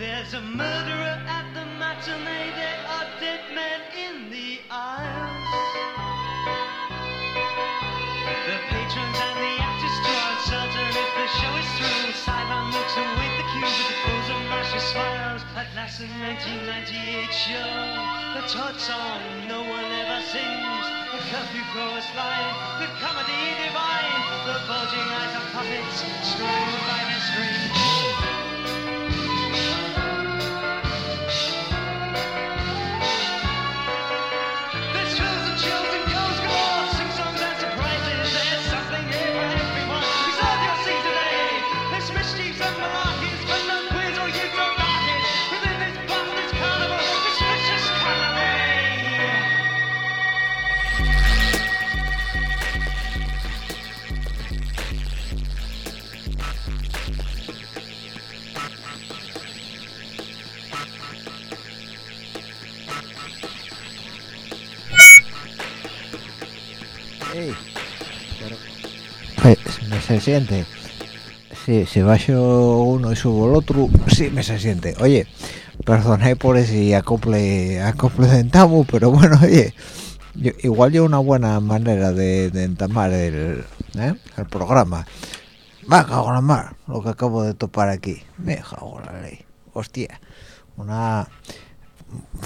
There's a murderer at the matinee, there are dead men in the aisles. The patrons and the actors draw uncertain if the show is through. Sideline looks await the cue with the pose of martial smiles. At last, the 1998 show, the Todd song no one ever sings. The curfew chorus line, the comedy divine, the bulging eyes of puppets strung by the strings. Se siente. Sí, si bajo uno y subo el otro, sí me se siente. Oye, perdonad por ese acople, acople de pero bueno, oye, igual yo una buena manera de, de entamar el, ¿eh? el programa. Va, cago la mar, lo que acabo de topar aquí. Me cago la ley. Hostia, una...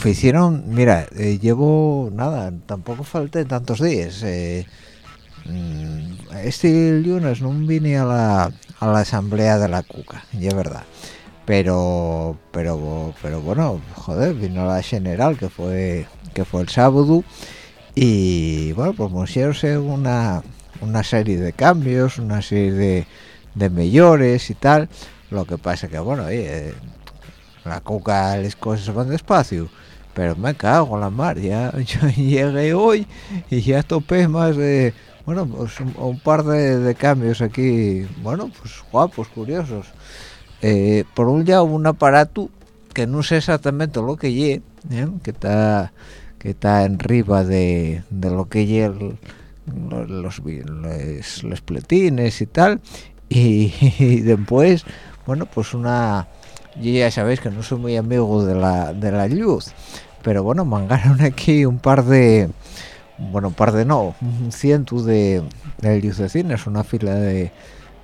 Hicieron, mira, eh, llevo nada, tampoco falté tantos días. eh, este lunes no vine a la, a la asamblea de la cuca, ya es verdad. Pero, pero, pero bueno, joder, vino la general que fue, que fue el sábado y bueno, promocionóse una, una serie de cambios, una serie de, de mejores y tal. Lo que pasa que bueno, la cuca las cosas van despacio pero me cago en la mar ya yo llegué hoy y ya topé más de bueno pues un, un par de, de cambios aquí bueno pues guapos curiosos Eh, por un lado un aparato que no sé exactamente lo que lle ¿eh? que está que está en riba de, de lo que lle el- lo- los, los, los pletines y tal y, y después bueno pues una yo ya sabéis que no soy muy amigo de la, de la luz, pero bueno, mangaron aquí un par de bueno un par de no un ciento de, de una fila de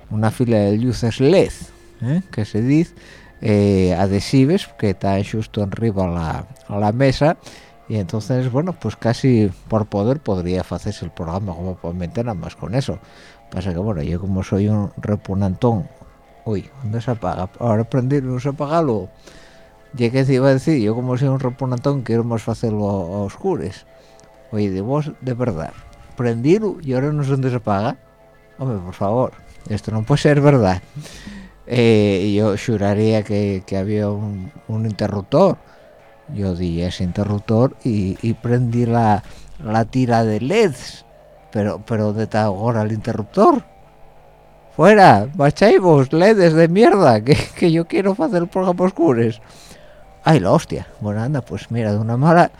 una fila de luces led ¿eh? que se dice eh, adhesives que están justo arriba la, a la mesa y entonces bueno pues casi por poder podría hacerse el programa como por nada más con eso pasa que bueno yo como soy un repunantón uy ¿dónde se apaga? ahora prendí no se apagarlo ya que iba a decir yo como soy un repunantón quiero más hacerlo a, oscures oye de vos de verdad prendirlo y ahora no sé dónde se apaga hombre por favor esto no puede ser verdad. Eh, yo juraría que, que había un, un interruptor. Yo di ese interruptor y, y prendí la, la, tira de LEDs pero pero de tal ahora el interruptor fuera vos LEDs de mierda que, que yo quiero hacer el programa oscures ay la hostia. Bueno anda pues mira de una mala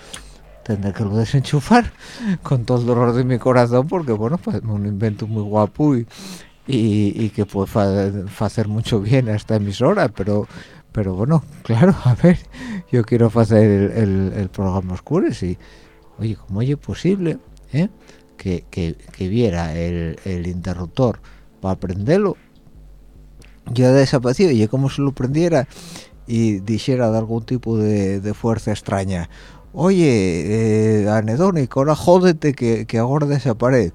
tendré que lo desenchufar con todo el dolor de mi corazón porque bueno pues un invento muy guapo y, y, y que puede hacer mucho bien a esta emisora pero pero bueno, claro, a ver, yo quiero hacer el, el, el programa Oscures y, oye, ¿cómo es posible eh? que, que, que, viera el, el interruptor para prenderlo? Yo desaparecido, y como si lo prendiera y dijera de algún tipo de, de fuerza extraña, oye, eh, anedónico, ahora jódete que, que ahora desaparece.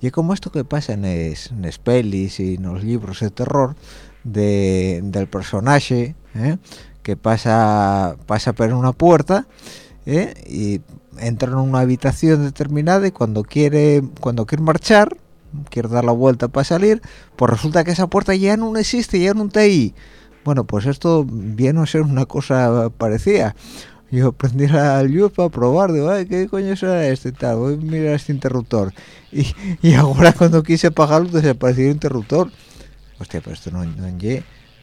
Y como esto que pasa en las pelis y en los libros de terror, de, del personaje ¿eh? que pasa pasa por una puerta ¿eh? y entra en una habitación determinada y cuando quiere cuando quiere marchar quiere dar la vuelta para salir pues resulta que esa puerta ya no existe ya no está ahí bueno pues esto viene a ser una cosa parecida yo prendí la luz para probar digo ay qué coño será este tal voy a mirar este interruptor y, y ahora cuando quise apagarlo desapareció el interruptor. Hostia pero esto no no, no, no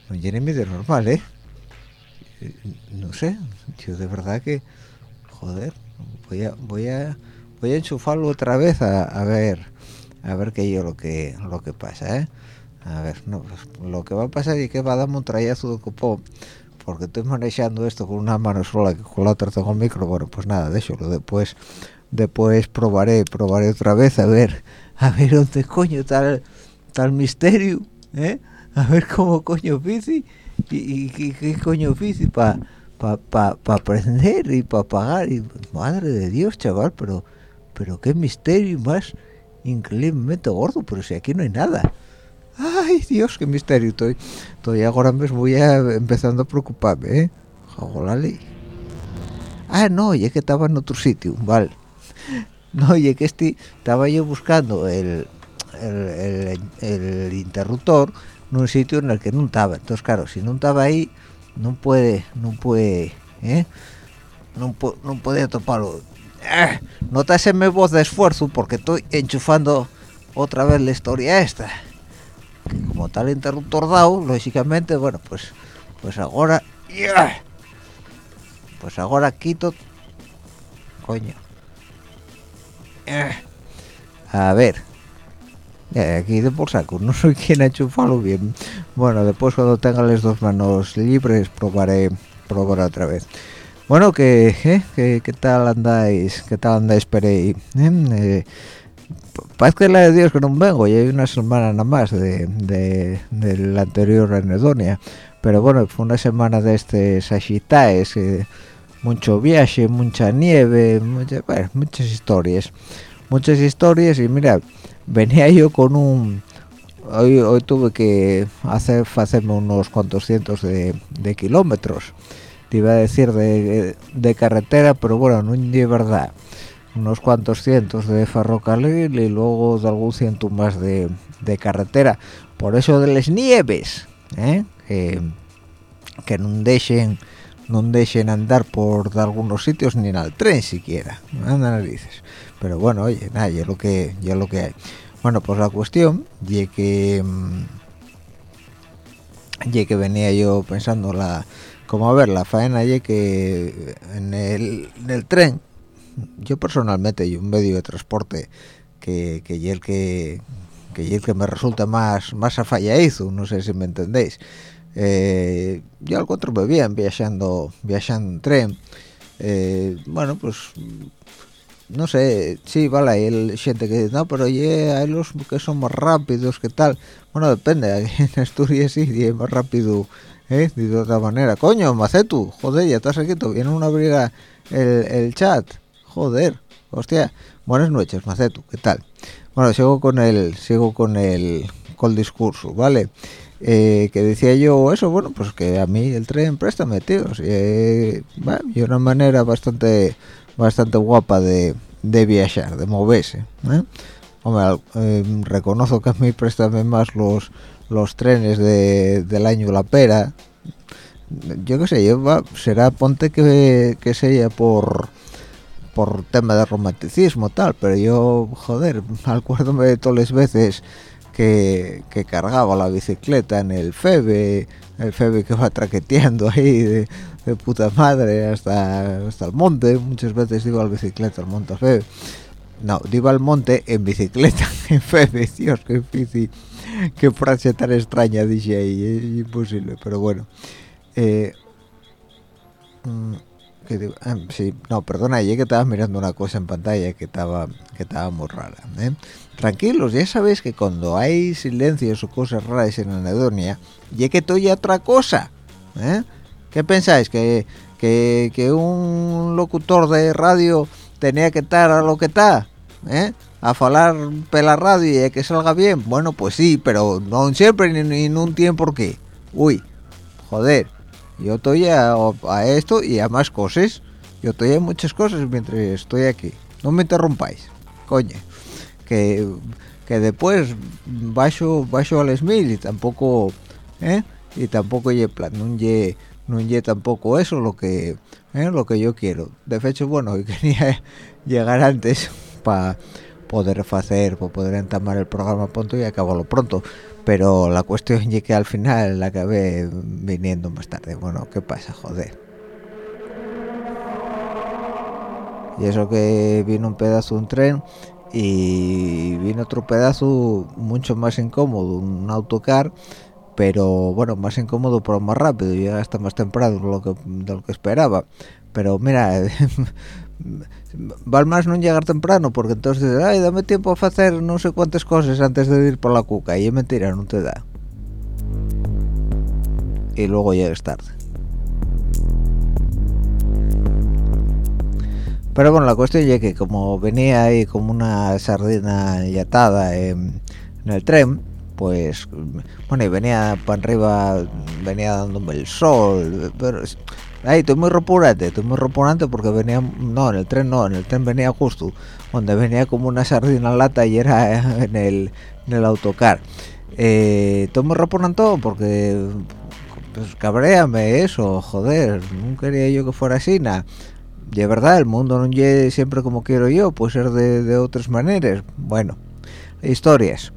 ni de normal eh no sé yo de verdad que joder voy a voy a voy a enchufarlo otra vez a, a ver a ver qué yo lo que lo que pasa ¿eh? a ver no pues, lo que va a pasar es que va a darme un trayazo de copón porque estoy manejando esto con una mano sola que con la otra tengo el micro bueno pues nada de eso después después probaré probaré otra vez a ver a ver dónde coño tal tal misterio ¿eh? a ver cómo coño bici y, qué coño oficio para pa, pa, pa aprender y para pagar y madre de Dios chaval pero pero qué misterio más increíblemente gordo pero si aquí no hay nada ay Dios qué misterio estoy estoy ahora mismo voy empezando a preocuparme ¿eh? Jagolale. ah no ya que estaba en otro sitio vale no ya que este estaba yo buscando el interruptor en un sitio en el que no estaba entonces claro si no estaba ahí no puede no puede ¿eh? no, no puede toparlo eh, mi voz de esfuerzo porque estoy enchufando otra vez la historia esta como tal interruptor dado lógicamente bueno pues pues ahora pues ahora quito coño. Eh, a ver aquí de por saco no soy quien ha enchufarlo bien. Bueno después cuando tenga las dos manos libres probaré probar otra vez. Bueno que ¿qué, qué tal andáis qué tal andáis ahí ¿Eh? Eh, parece que la de Dios que no vengo y hay una semana nada más de, de, la anterior anedonia pero bueno fue una semana de este sagitaes eh, mucho viaje mucha nieve muchas historias. Muchas historias y mira venía yo con un hoy, hoy tuve que hacer hacerme unos cuantos cientos de, de kilómetros. Te iba a decir de, de, carretera pero bueno no es verdad unos cuantos cientos de ferrocarril y luego de algún ciento más de, de carretera. Por eso de las nieves ¿eh? que, no dejen no dejen andar por de algunos sitios ni en el tren siquiera anda narices. Pero bueno oye nada ya lo que ya lo que hay. Bueno pues la cuestión y que mm, y que venía yo pensando la como a ver la faena y que en el, en el tren yo personalmente y un medio de transporte que que el que que el que me resulta más más afalladizo no sé si me entendéis eh, yo al encuentro bien viajando viajando en tren eh, bueno pues no sé, sí, vale, hay el gente que dice, no, pero oye, hay los que son más rápidos, ¿qué tal? Bueno, depende, en Asturias sí, es más rápido, ¿eh? De otra manera. Coño, Macetu, joder, ya estás aquí, viene una briga el, el chat, joder, hostia. Buenas noches, Macetu, ¿qué tal? Bueno, sigo con el, sigo con el, con el discurso, ¿vale? Eh, que decía yo eso, bueno, pues que a mí el tren, préstame, tío, eh, y una manera bastante bastante guapa de, de viajar, de moverse. ¿eh? Hombre, eh, reconozco que a mí préstame más los los trenes de, del año La Pera. Yo qué sé, yo va, será ponte que, que sea por por tema de romanticismo tal, pero yo, joder, acuérdome de todas las veces que, que, cargaba la bicicleta en el Febe, el Febe que va traqueteando ahí de, puta madre hasta, hasta el monte, muchas veces iba al bicicleta al monte Febe. No, iba al monte en bicicleta, en Febe, Dios, qué difícil, qué frase tan extraña dije ahí, es imposible, pero bueno. Eh, que digo, ah, sí, no, perdona, ya que estaba mirando una cosa en pantalla que estaba que estaba muy rara. ¿eh? Tranquilos, ya sabéis que cuando hay silencios o cosas raras en anedonia, ya que estoy otra cosa. ¿eh? ¿Qué pensáis? ¿Que, que, que un locutor de radio tenía que estar a lo que está? ¿eh? A falar pela radio y a que salga bien. Bueno, pues sí, pero no siempre ni, en un tiempo porque. Uy, joder yo estoy a, a, esto y a más cosas yo estoy a muchas cosas mientras estoy aquí no me interrumpáis coño que, que después bajo bajo al mil y tampoco ¿eh? y tampoco ye plan no ye, no ye tampoco eso lo que ¿eh? lo que yo quiero de hecho bueno quería llegar antes para poder hacer para poder entamar el programa pronto y acabarlo pronto pero la cuestión es que al final la acabé viniendo más tarde. Bueno qué pasa joder. Y eso que vino un pedazo de un tren y vino otro pedazo mucho más incómodo un autocar pero bueno más incómodo pero más rápido. Llega hasta más temprano de lo que, de lo que esperaba. Pero mira val más no llegar temprano porque entonces ay dame tiempo a hacer no sé cuántas cosas antes de ir por la cuca y es mentira no te da y luego llegues tarde. Pero bueno la cuestión es que como venía ahí como una sardina yatada en, en el tren pues bueno y venía para arriba venía dándome el sol pero Ahí, estoy muy repugnante, estoy muy repugnante porque venía, no, en el tren no, en el tren venía justo, donde venía como una sardina lata y era en el, en el autocar. Eh, estoy muy repugnante porque, pues cabréame eso, joder, no quería yo que fuera así, nada. Y verdad, el mundo no llegue siempre como quiero yo, puede ser de, de otras maneras. Bueno, historias.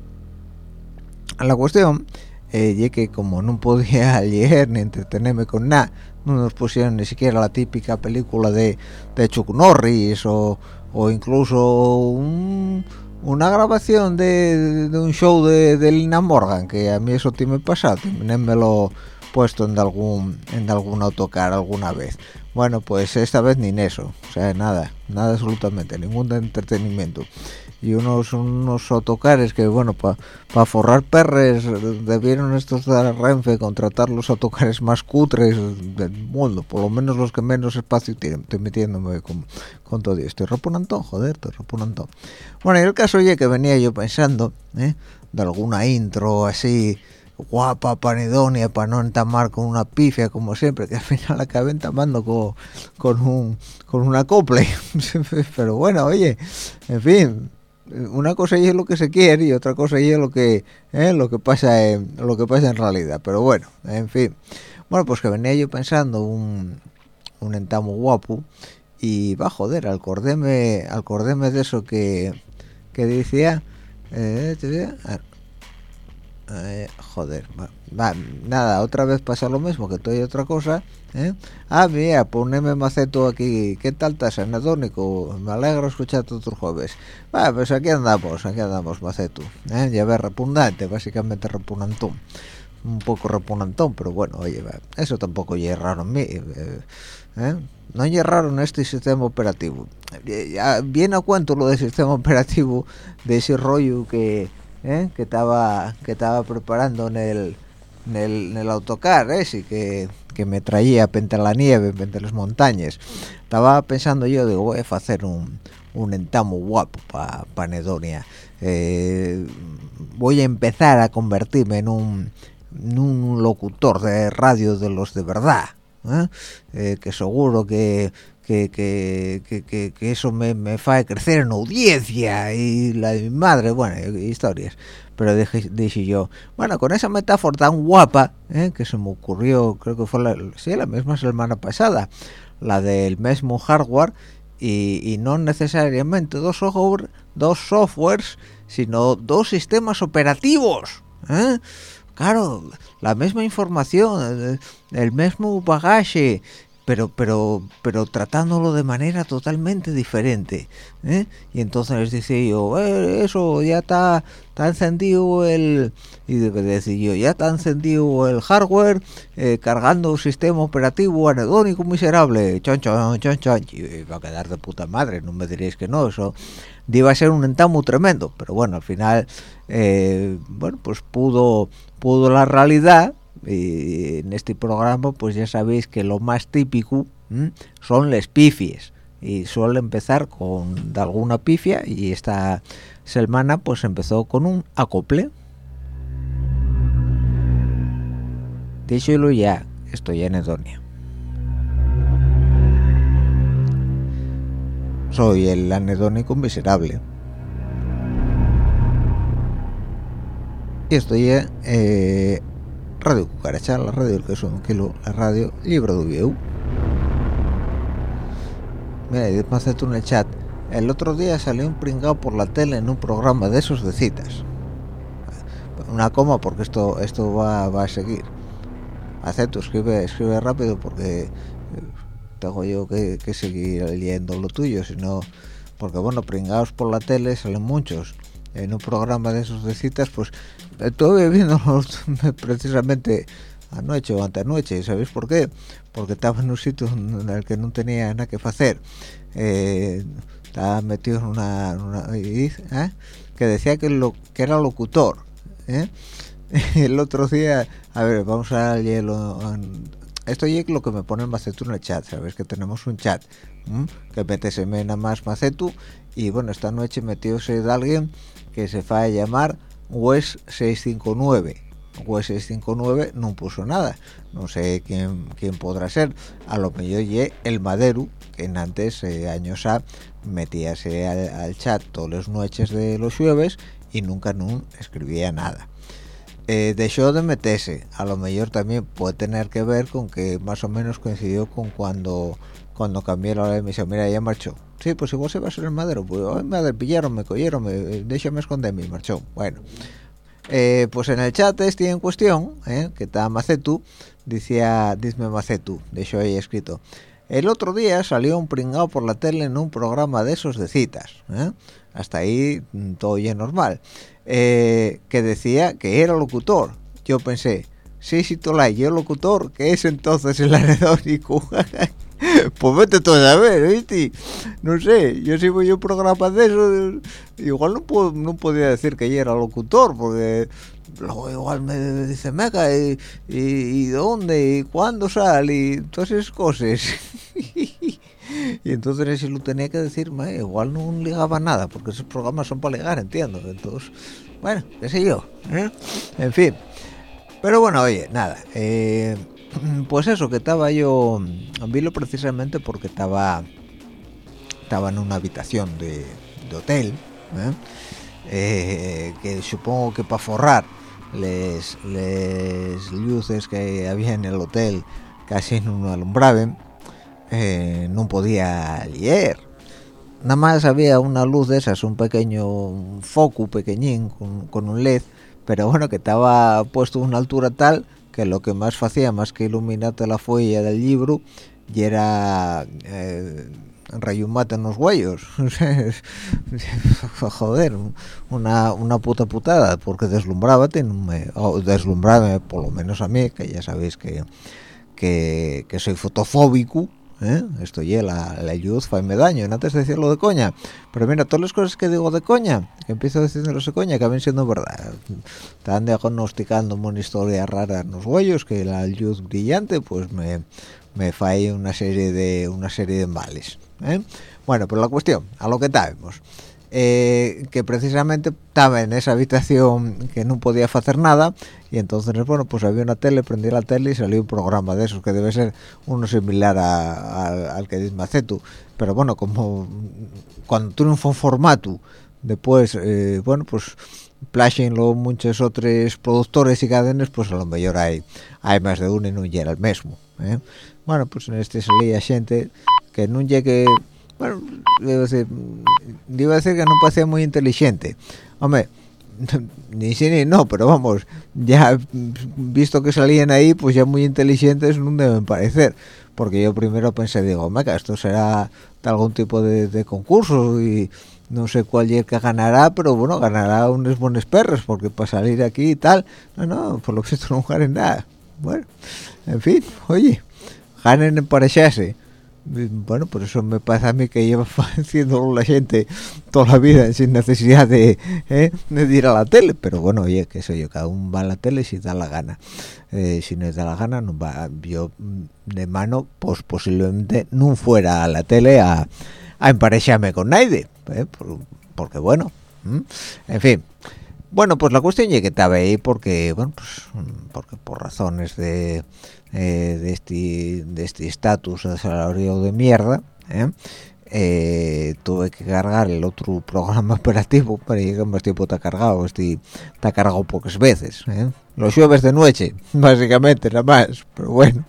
La cuestión eh, que como no podía leer ni entretenerme con nada, no nos pusieron ni siquiera la típica película de, de Chuck Norris o, o incluso un, una grabación de, de, un show de, de, Lina Morgan que a mí eso te me pasa también me lo puesto en algún en algún autocar alguna vez. Bueno pues esta vez ni en eso o sea nada nada absolutamente ningún entretenimiento y unos unos autocares que bueno para pa forrar perres debieron estos de Renfe contratar los autocares más cutres del mundo por lo menos los que menos espacio tienen. Estoy metiéndome con, con todo esto. Estoy repunantón joder estoy repunantón bueno y el caso oye que venía yo pensando ¿eh? de alguna intro así guapa panidonia para no entamar con una pifia como siempre que al final acabé entamando con, con un con una acople. Pero bueno oye en fin una cosa es lo que se quiere y otra cosa es lo que eh, lo que pasa en, lo que pasa en realidad. Pero bueno en fin. Bueno pues que venía yo pensando un, un entamo guapo y va joder acordéme acordéme de eso que que decía eh, eh, joder va, nada otra vez pasa lo mismo que estoy otra cosa ¿Eh? Ah, mira, poneme maceto aquí. ¿Qué tal estás, anedónico? Me alegro escucharte otros jueves. Va, pues aquí andamos, aquí andamos, maceto. ¿eh? Ya ves, repugnante, básicamente repugnantón. Un poco repugnantón, pero bueno, oye, va. eso tampoco es raro en mí. Eh, ¿eh? no en este sistema operativo ya viene a cuento lo del sistema operativo de ese rollo que ¿eh? que estaba que estaba preparando en el en el, autocar ese que, que me traía entre la nieve entre las montañas estaba pensando yo digo voy a hacer un un entamo guapo para pa eh, voy a empezar a convertirme en un, un locutor de radio de los de verdad ¿eh? Eh, que seguro que que, que, que, eso me, me hace crecer en audiencia y la de mi madre, bueno, historias. Pero dije, dije yo, bueno, con esa metáfora tan guapa ¿eh? que se me ocurrió, creo que fue la, sí, la misma semana pasada, la del mismo hardware y, y no necesariamente dos, software, softwares, sino dos sistemas operativos. ¿eh? Claro, la misma información, el mismo bagaje, pero pero pero tratándolo de manera totalmente diferente ¿eh? y entonces les dice yo eh, eso ya está está encendido el y decir yo ya está encendido el hardware eh, cargando un sistema operativo anedónico miserable chon chon chon chon. Y va a quedar de puta madre no me diréis que no eso iba a ser un entamo tremendo pero bueno al final bueno pues pudo pudo la realidad y en este programa pues ya sabéis que lo más típico son las pifies y suele empezar con alguna pifia y esta semana pues empezó con un acople. Díchelo ya estoy en Edonia. Soy el anedónico miserable. Y estoy eh, Radio Cucaracha, la radio del queso un kilo, la radio Libro de Vieu. Mira, y después tú en el chat. El otro día salió un pringado por la tele en un programa de esos de citas. Una coma porque esto esto va, va a seguir. Acepto, escribe, escribe rápido porque eh, tengo yo que, que seguir leyendo lo tuyo, sino porque bueno, pringados por la tele salen muchos en un programa de esos de citas, pues estuve viendo precisamente anoche o antenoche, ¿sabéis por qué? Porque estaba en un sitio en el que no tenía nada que hacer. Eh, estaba metido en una... ¿eh? que decía que, lo, que era locutor. ¿eh? el otro día, a ver, vamos a leerlo. Esto es lo que me pone Macetu en el chat, ¿sabes? Que tenemos un chat que metes nada más Macetu y bueno, esta noche metióse de alguien que se va a llamar West 659 West 659 no puso nada. No sé quién, quién podrá ser. A lo mejor ye el Madero que antes eh, años a metíase al, chat todas las noches de los jueves y nunca no escribía nada. Eh, dejó de meterse. A lo mejor también puede tener que ver con que más o menos coincidió con cuando cuando cambié la emisión mira ya marchó sí pues igual se va a ser el madero pues ay, madre pillaron me cogieron me déjame esconderme marchó bueno eh, pues en el chat este en cuestión eh, que está Macetu decía dime Macetu de hecho ahí escrito el otro día salió un pringado por la tele en un programa de esos de citas eh. hasta ahí mm, todo ya normal que decía que era locutor yo pensé sí, sí, tola, yo locutor, que es entonces el anedónico. pues vete tú a ver, ¿viste? No sé, yo si voy a un programa de eso, igual no, puedo, no podía decir que yo era locutor, porque luego igual me dice, mega, ¿y, y, dónde? ¿Y cuándo sale? Y todas esas cosas. y entonces si lo tenía que decir, igual no ligaba nada, porque esos programas son para ligar, entiendo. Entonces, bueno, qué sé yo. ¿eh? En fin. Pero bueno, oye, nada. Eh, pues eso, que estaba yo, vilo precisamente porque estaba estaba en una habitación de, hotel, ¿eh? Eh, que supongo que para forrar les, les luces que había en el hotel casi no alumbraban, eh, no podía leer. Nada más había una luz de esas, un pequeño foco pequeñín con, con un LED, pero bueno, que estaba puesto a una altura tal que lo que más hacía más que iluminarte la folla del libro y era eh, rayumate en los huellos. Joder una, una puta putada porque deslumbraba o deslumbraba por lo menos a mí que ya sabéis que que, soy fotofóbico ¿eh? esto ya la, la luz me daño antes de decirlo de coña pero mira todas las cosas que digo de coña que empiezo diciéndolos de coña acaban siendo verdad están diagnosticando una historia rara en los huellos que la luz brillante pues me me una serie de una serie de males ¿eh? bueno pero la cuestión a lo que sabemos eh, que precisamente estaba en esa habitación que no podía hacer nada y entonces bueno pues había una tele prendí la tele y salió un programa de esos que debe ser uno similar al que dice Macetu pero bueno como cuando tú un formato después eh, bueno pues lo muchos otros productores y cadenas pues a lo mejor hay hay más de uno y no llega el mismo ¿eh? bueno pues en este salía gente que no llegue bueno, debo decir, decir que no parecía muy inteligente. Hombre, ni sí ni no, pero vamos, ya visto que salían ahí, pues ya muy inteligentes no deben parecer. Porque yo primero pensé, digo, meca, esto será algún tipo de, concurso y no sé cuál es que ganará, pero bueno, ganará unos buenos perros, porque para salir aquí y tal, no, no, por lo que esto no ganen nada. Bueno, en fin, oye, ganen en parecerse bueno, por eso me pasa a mí que lleva haciendo la gente toda la vida sin necesidad de, ¿eh? de ir a la tele, pero bueno, oye, que soy yo, cada uno va a la tele si da la gana, eh, si no da la gana, yo mm, de mano, pues posiblemente no fuera a la tele a, a emparecharme con nadie, ¿eh? porque bueno, en fin, bueno, pues la cuestión es que estaba ahí porque, bueno, pues porque por razones de eh, de este de este estatus de salario de mierda ¿eh? Eh, tuve que cargar el otro programa operativo para llegar más tiempo está cargado este está cargado pocas veces los jueves de noche básicamente nada más pero bueno.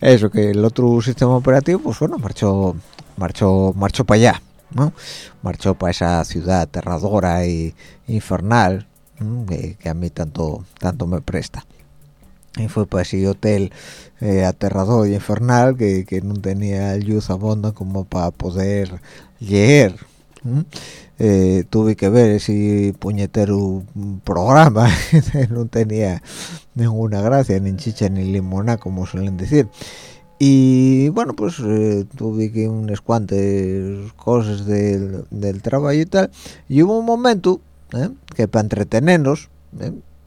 Eso que el otro sistema operativo pues bueno marchó marchó marchó para allá marchó para esa ciudad aterradora y infernal que, a mí tanto tanto me presta. Y fue para ese hotel eh, aterrador y infernal que, que, no tenía luz abonda como para poder leer eh, tuve que ver ese puñetero programa no tenía ninguna gracia ni chicha ni limona como suelen decir y bueno pues eh, tuve que unas cuantas cosas del, del trabajo y tal. Y hubo un momento que para entretenernos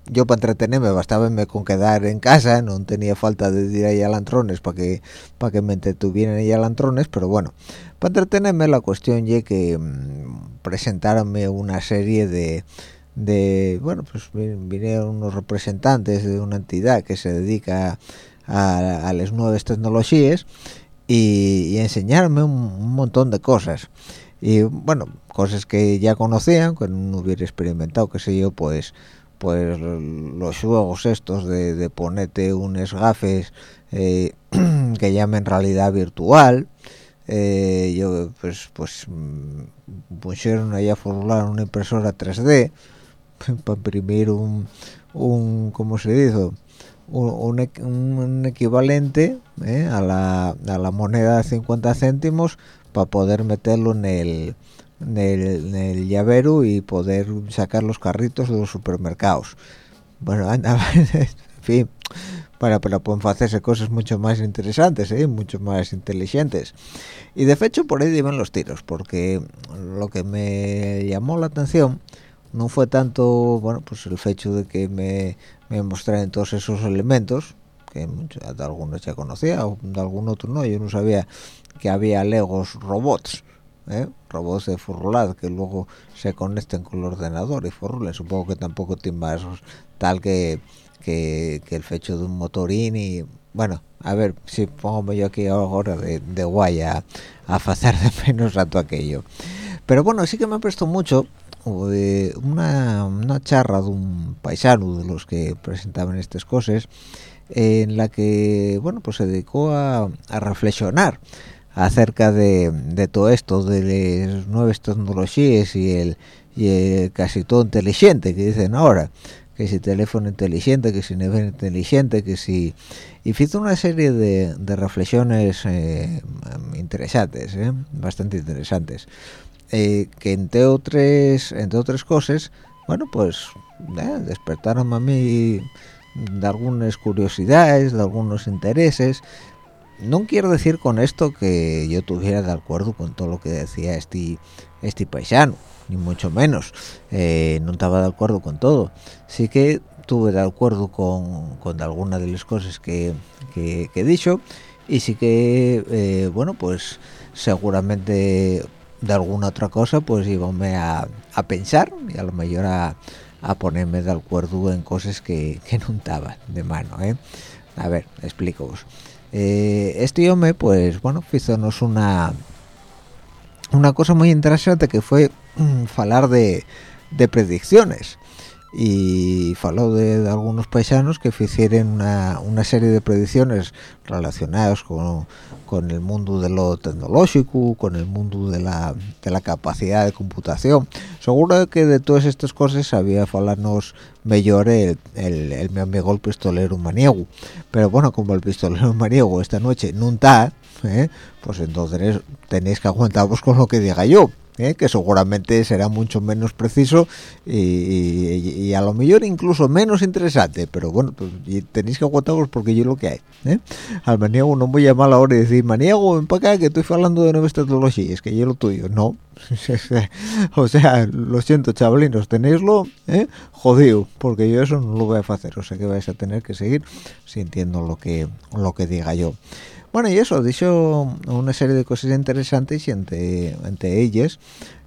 yo para entretenerme bastaba con quedar en casa no tenía falta de ir ahí a lantrones para que para que me entretuvieran ahí a lantrones pero bueno para entretenerme la cuestión ya que mmm, presentaronme una serie de de bueno pues vinieron unos representantes de una entidad que se dedica a, las nuevas tecnologías y, enseñarme un, montón de cosas y bueno cosas que ya conocían que no hubiera experimentado qué sé yo pues pues los juegos estos de, ponerte unos gafes eh, que llamen realidad virtual eh, yo pues pues mm, pusieron ahí a formular una impresora 3D para imprimir un, un ¿cómo se dice? Un, un, equivalente eh, a, la, a la moneda de 50 céntimos para poder meterlo en el en el, llavero y poder sacar los carritos de los supermercados. Bueno, en fin, para, para pueden hacerse cosas mucho más interesantes, ¿eh? mucho más inteligentes. Y de hecho por ahí iban los tiros, porque lo que me llamó la atención no fue tanto, bueno, pues el hecho de que me, me mostraran todos esos elementos, que de algunos ya conocía, de algún otro no, yo no sabía que había legos robots, ¿eh? robots de furrular que luego se conecten con el ordenador y furrulen supongo que tampoco tiene más tal que, que, el fecho de un motorín y bueno a ver si pongo yo aquí ahora de, de guay a, hacer de menos rato aquello pero bueno sí que me prestó mucho de una, una charla de un paisano de los que presentaban estas cosas en la que bueno pues se dedicó a, a reflexionar acerca de, de, todo esto, de las nuevas tecnologías y el, y casi todo inteligente que dicen ahora, que si teléfono inteligente, que si nivel inteligente, que si... Y hizo una serie de, de reflexiones eh, interesantes, eh, bastante interesantes, eh, que entre otras, entre otras cosas, bueno, pues despertaron a mí de algunas curiosidades, de algunos intereses, no quiero decir con esto que yo tuviera de acuerdo con todo lo que decía este este paisano ni mucho menos. Eh, no estaba de acuerdo con todo. Sí que tuve de acuerdo con, con algunas de las cosas que, que, he dicho. Y sí que eh, bueno pues seguramente de alguna otra cosa pues íbame a, a pensar y a lo mejor a, a ponerme de acuerdo en cosas que, que no estaban de mano ¿eh? a ver explico eh, este hombre pues bueno hizonos una una cosa muy interesante que fue hablar de, de predicciones y faló de, algunos paisanos que hicieron una, una, serie de predicciones relacionadas con, con, el mundo de lo tecnológico, con el mundo de la, de la capacidad de computación. Seguro que de todas estas cosas sabía falarnos mejor el, el, el, mi amigo el pistolero maniego. Pero bueno, como el pistolero maniego esta noche no está, ¿eh? pues entonces tenéis que aguantaros con lo que diga yo. ¿Eh? que seguramente será mucho menos preciso y, a lo mejor incluso menos interesante pero bueno pues, tenéis que aguantaros porque yo lo que hay ¿eh? al maniego no voy a llamar ahora y decir maniego ven para que estoy hablando de nuevas tecnologías que yo lo tuyo no o sea lo siento chavalinos tenéislo ¿eh? jodido porque yo eso no lo voy a hacer o sea que vais a tener que seguir sintiendo lo que lo que diga yo bueno, y eso, dicho una serie de cosas interesantes y entre, entre ellas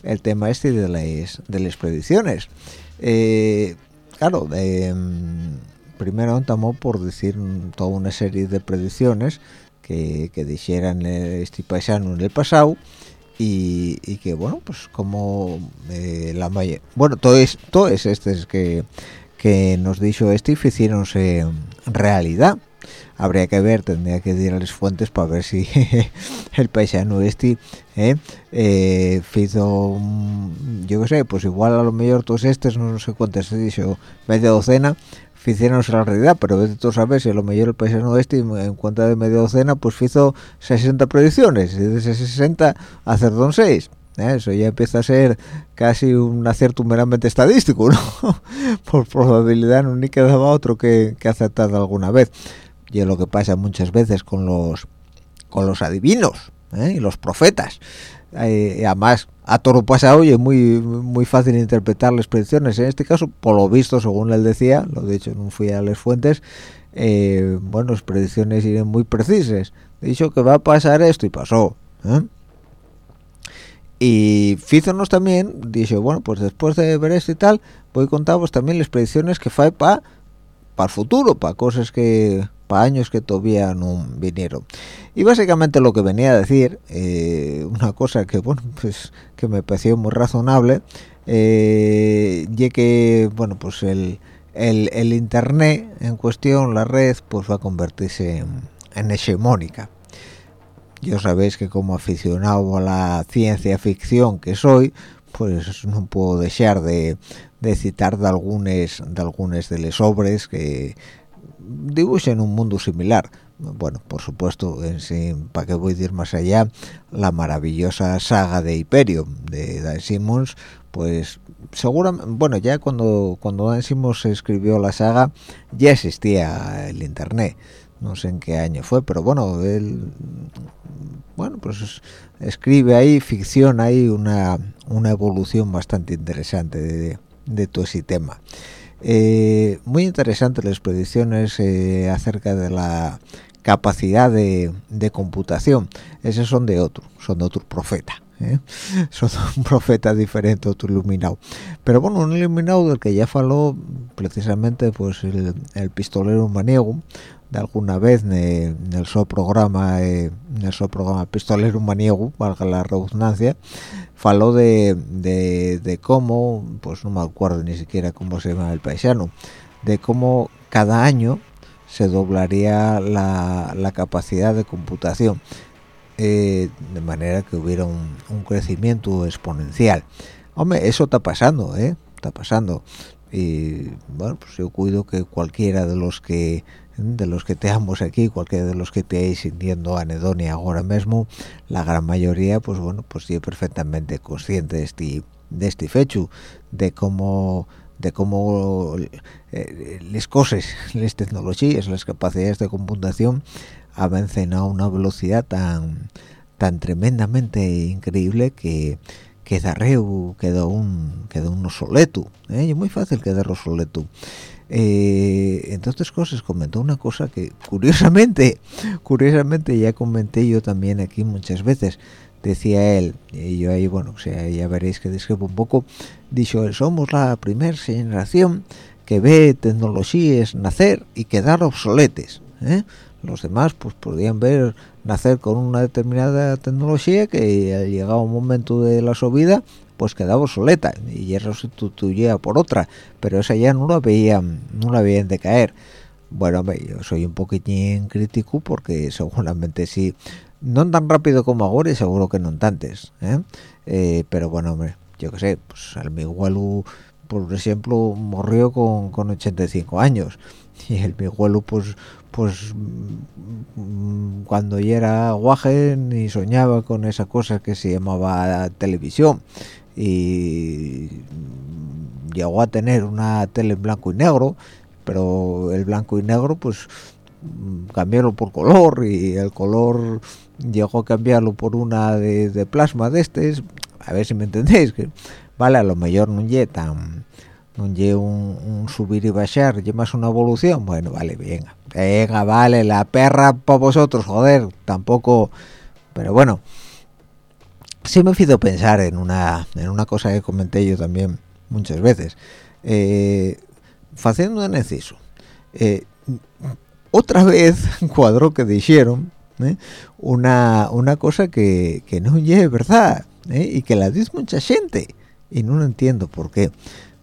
el tema este de las, de las predicciones. Eh, claro, mm, primero tomó por decir toda una serie de predicciones que, que dijeran este paisano en el pasado y, que, bueno, pues como eh, la mayoría... Bueno, todos es estos que, que nos dijo este hicieronse realidad habría que ver, tendría que ir a las fuentes para ver si el paisano este eh, eh hizo, yo qué sé, pues igual a lo mejor todos estos, no sé cuántas se dicho, media docena, hicieron la realidad, pero de tú sabes, si a lo mejor el paisano este, en cuenta de media docena, pues hizo 60 predicciones, y de esas 60 acertó 6. ¿eh? Eso ya empieza a ser casi un acierto meramente estadístico, ¿no? Por probabilidad no ni quedaba otro que, que acertar alguna vez y es lo que pasa muchas veces con los con los adivinos ¿eh? y los profetas. Eh, además a todo pasado y es muy muy fácil interpretar las predicciones. En este caso por lo visto según él decía lo de hecho no fui a las fuentes eh, bueno las predicciones iban muy precisas. Dicho que va a pasar esto y pasó y Fízonos también dijo bueno pues después de ver esto y tal voy a contaros también las predicciones que fue para para el futuro para cosas que para años que todavía no vinieron. Y básicamente lo que venía a decir eh, una cosa que bueno pues que me pareció muy razonable eh, que bueno pues el, el, internet en cuestión la red pues va a convertirse en, hegemónica. Yo sabéis que como aficionado a la ciencia ficción que soy pues no puedo dejar de, de citar de algunas de algunas de las obras que dibujen un mundo similar. Bueno por supuesto para que voy a ir más allá la maravillosa saga de Hyperion de Dan Simmons pues seguramente bueno ya cuando cuando Dan Simmons escribió la saga ya existía el internet. No sé en qué año fue pero bueno él bueno pues escribe ahí ficción ahí una una evolución bastante interesante de, de todo ese tema eh, muy interesantes las predicciones eh, acerca de la capacidad de, computación. Esos son de otro, son de otro profeta. ¿eh? Son un profeta diferente, otro iluminado. Pero bueno, un iluminado del que ya faló precisamente pues el, pistolero maniego, de alguna vez en el su programa en el su programa pistolero maniego valga la redundancia faló de, de, cómo, pues no me acuerdo ni siquiera cómo se llama el paisano, de cómo cada año se doblaría la, la capacidad de computación, eh, de manera que hubiera un, un, crecimiento exponencial. Hombre, eso está pasando, ¿eh? Está pasando. Y bueno, pues yo cuido que cualquiera de los que de los que teamos aquí, cualquiera de los que estéis sintiendo anedonia ahora mismo, la gran mayoría, pues bueno, pues sí perfectamente consciente de este, de este fecho, de cómo de cómo eh, las cosas, las tecnologías, las capacidades de computación avancen a una velocidad tan tan tremendamente increíble que que Darreu quedó un quedó un obsoleto ¿eh? es muy fácil quedar obsoleto eh, entre cosas comentó una cosa que curiosamente curiosamente ya comenté yo también aquí muchas veces decía él y yo ahí bueno o sea ya veréis que discrepo un poco dicho somos la primera generación que ve tecnologías nacer y quedar obsoletes ¿eh? los demás pues podían ver nacer con una determinada tecnología que al llegado un momento de la su vida pues quedaba obsoleta y ya sustituía por otra pero esa ya no la veían no la veían de caer bueno yo soy un poquitín crítico porque seguramente sí no tan rápido como ahora y seguro que no tantes ¿eh? Eh, pero bueno hombre yo qué sé pues al mi por ejemplo murió con, con 85 años y el mi abuelo pues pues mm, cuando ya era guaje ni soñaba con esa cosa que se llamaba televisión. Y llegó a tener una tele en blanco y negro pero el blanco y negro pues mm, cambiarlo por color y el color llegó a cambiarlo por una de, plasma de este a ver si me entendéis que vale a lo mejor no no un, subir y bajar lle más una evolución bueno vale venga venga vale la perra para vosotros joder tampoco pero bueno sí me hizo pensar en una en una cosa que comenté yo también muchas veces eh, haciendo un inciso eh, otra vez cuadro que dijeron ¿eh? una una cosa que, que no es verdad ¿eh? y que la dice mucha gente y no entiendo por qué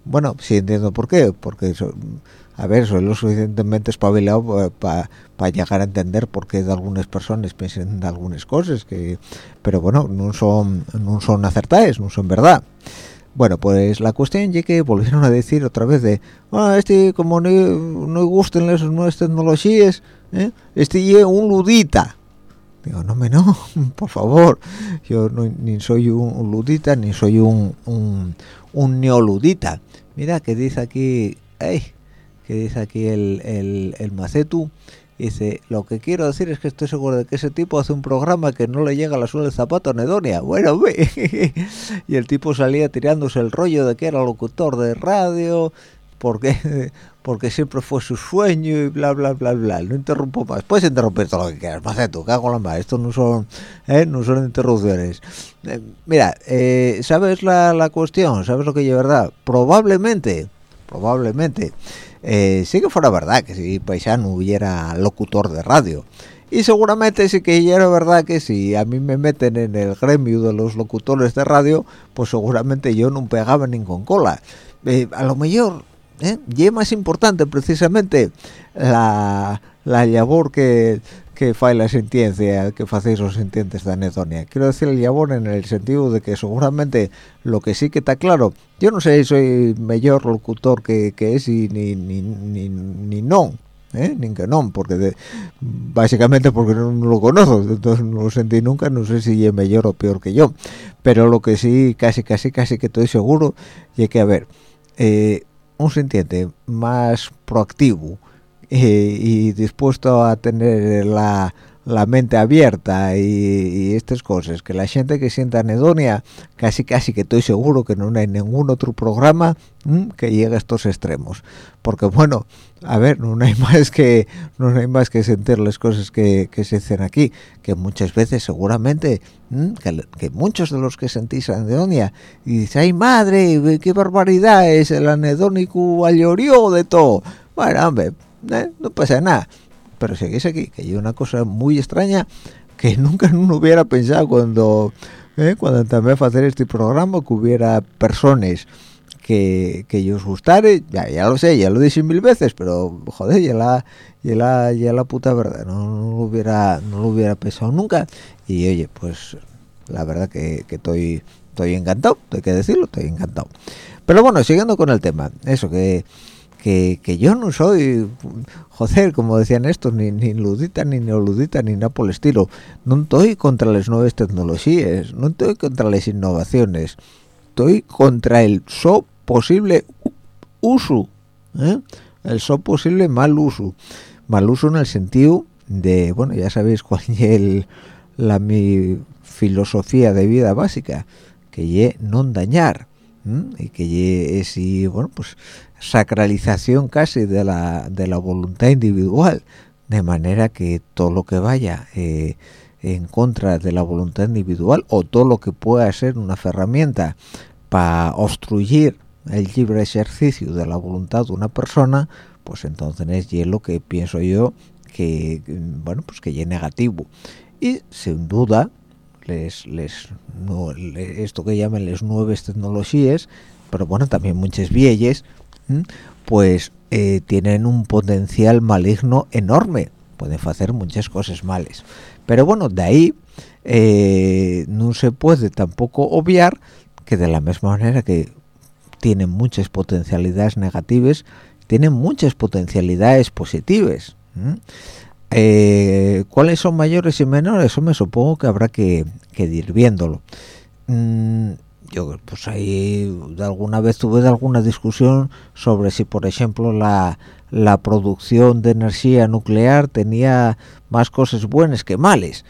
bueno sí entiendo por qué porque a ver soy lo suficientemente espabilado para llegar a entender por qué de algunas personas piensan en algunas cosas que pero bueno no son no son acertadas no son verdad bueno pues la cuestión es que volvieron a decir otra vez de ah, este como no, no gusten las nuevas tecnologías ¿eh? este es un ludita digo no me no por favor yo ni soy un, ludita ni soy un, un, neoludita. Mira que dice aquí que dice aquí el, el, el macetu. Dice lo que quiero decir es que estoy seguro de que ese tipo hace un programa que no le llega a la suela del zapato a Nedonia bueno y el tipo salía tirándose el rollo de que era locutor de radio porque porque siempre fue su sueño y bla bla bla bla. No interrumpo más. Puedes interrumpir todo lo que quieras macetu cago la más esto no son ¿eh? no son interrupciones. Eh, mira eh, sabes la, la cuestión sabes lo que es verdad probablemente probablemente eh, sí que fuera verdad que si paisano hubiera locutor de radio. Y seguramente sí que era verdad que si a mí me meten en el gremio de los locutores de radio pues seguramente yo no pegaba ni con cola. Eh, a lo mejor ¿eh? y es más importante precisamente la, la labor que que fai la sentencia que hacéis los sentientes de anedonia. Quiero decir el labor en el sentido de que seguramente lo que sí que está claro, yo no sé si soy mejor locutor que, que es y ni, ni, ni, ni no, ¿eh? ni que no, porque básicamente porque no, lo conozco, entonces no lo sentí nunca, no sé si es mejor o peor que yo, pero lo que sí, casi, casi, casi que estoy seguro, y que, a ver, eh, un sintiente más proactivo, y, dispuesto a tener la, la mente abierta y, estas cosas que la gente que sienta anedonia casi casi que estoy seguro que no hay ningún otro programa que llegue a estos extremos. Porque bueno a ver no hay más que no hay más que sentir las cosas que, se hacen aquí que muchas veces seguramente que, muchos de los que sentís anedonia y dice ay madre qué barbaridad es el anedónico llorió de todo bueno hombre eh, no pasa nada pero seguís aquí que hay una cosa muy extraña que nunca uno hubiera pensado cuando eh, cuando también hacer este programa que hubiera personas que, que os gustare ya, ya lo sé ya lo dije mil veces pero joder ya la ya la, ya la puta verdad no, lo hubiera no hubiera pensado nunca. Y oye pues la verdad que, que estoy estoy encantado hay que decirlo estoy encantado. Pero bueno siguiendo con el tema eso que que, yo no soy, joder, como decían estos, ni, ni ludita, ni neoludita, ni nada por el estilo. No estoy contra las nuevas tecnologías, no estoy contra las innovaciones, estoy contra el so posible uso, ¿eh? el so posible mal uso. Mal uso en el sentido de bueno ya sabéis cuál es la mi filosofía de vida básica que es no dañar y que es y bueno pues sacralización casi de la de la voluntad individual. De manera que todo lo que vaya eh, en contra de la voluntad individual o todo lo que pueda ser una herramienta para obstruir el libre ejercicio de la voluntad de una persona pues entonces es lo que pienso yo que bueno pues que es negativo. Y sin duda les, les esto que llaman las nuevas tecnologías pero bueno también muchas viejas pues eh, tienen un potencial maligno enorme. Pueden hacer muchas cosas males. Pero bueno de ahí eh, no se puede tampoco obviar que de la misma manera que tienen muchas potencialidades negativas tienen muchas potencialidades positivas eh, ¿cuáles son mayores y menores? eso me supongo que habrá que, ir viéndolo mm, yo pues ahí alguna vez tuve alguna discusión sobre si por ejemplo la, la producción de energía nuclear tenía más cosas buenas que males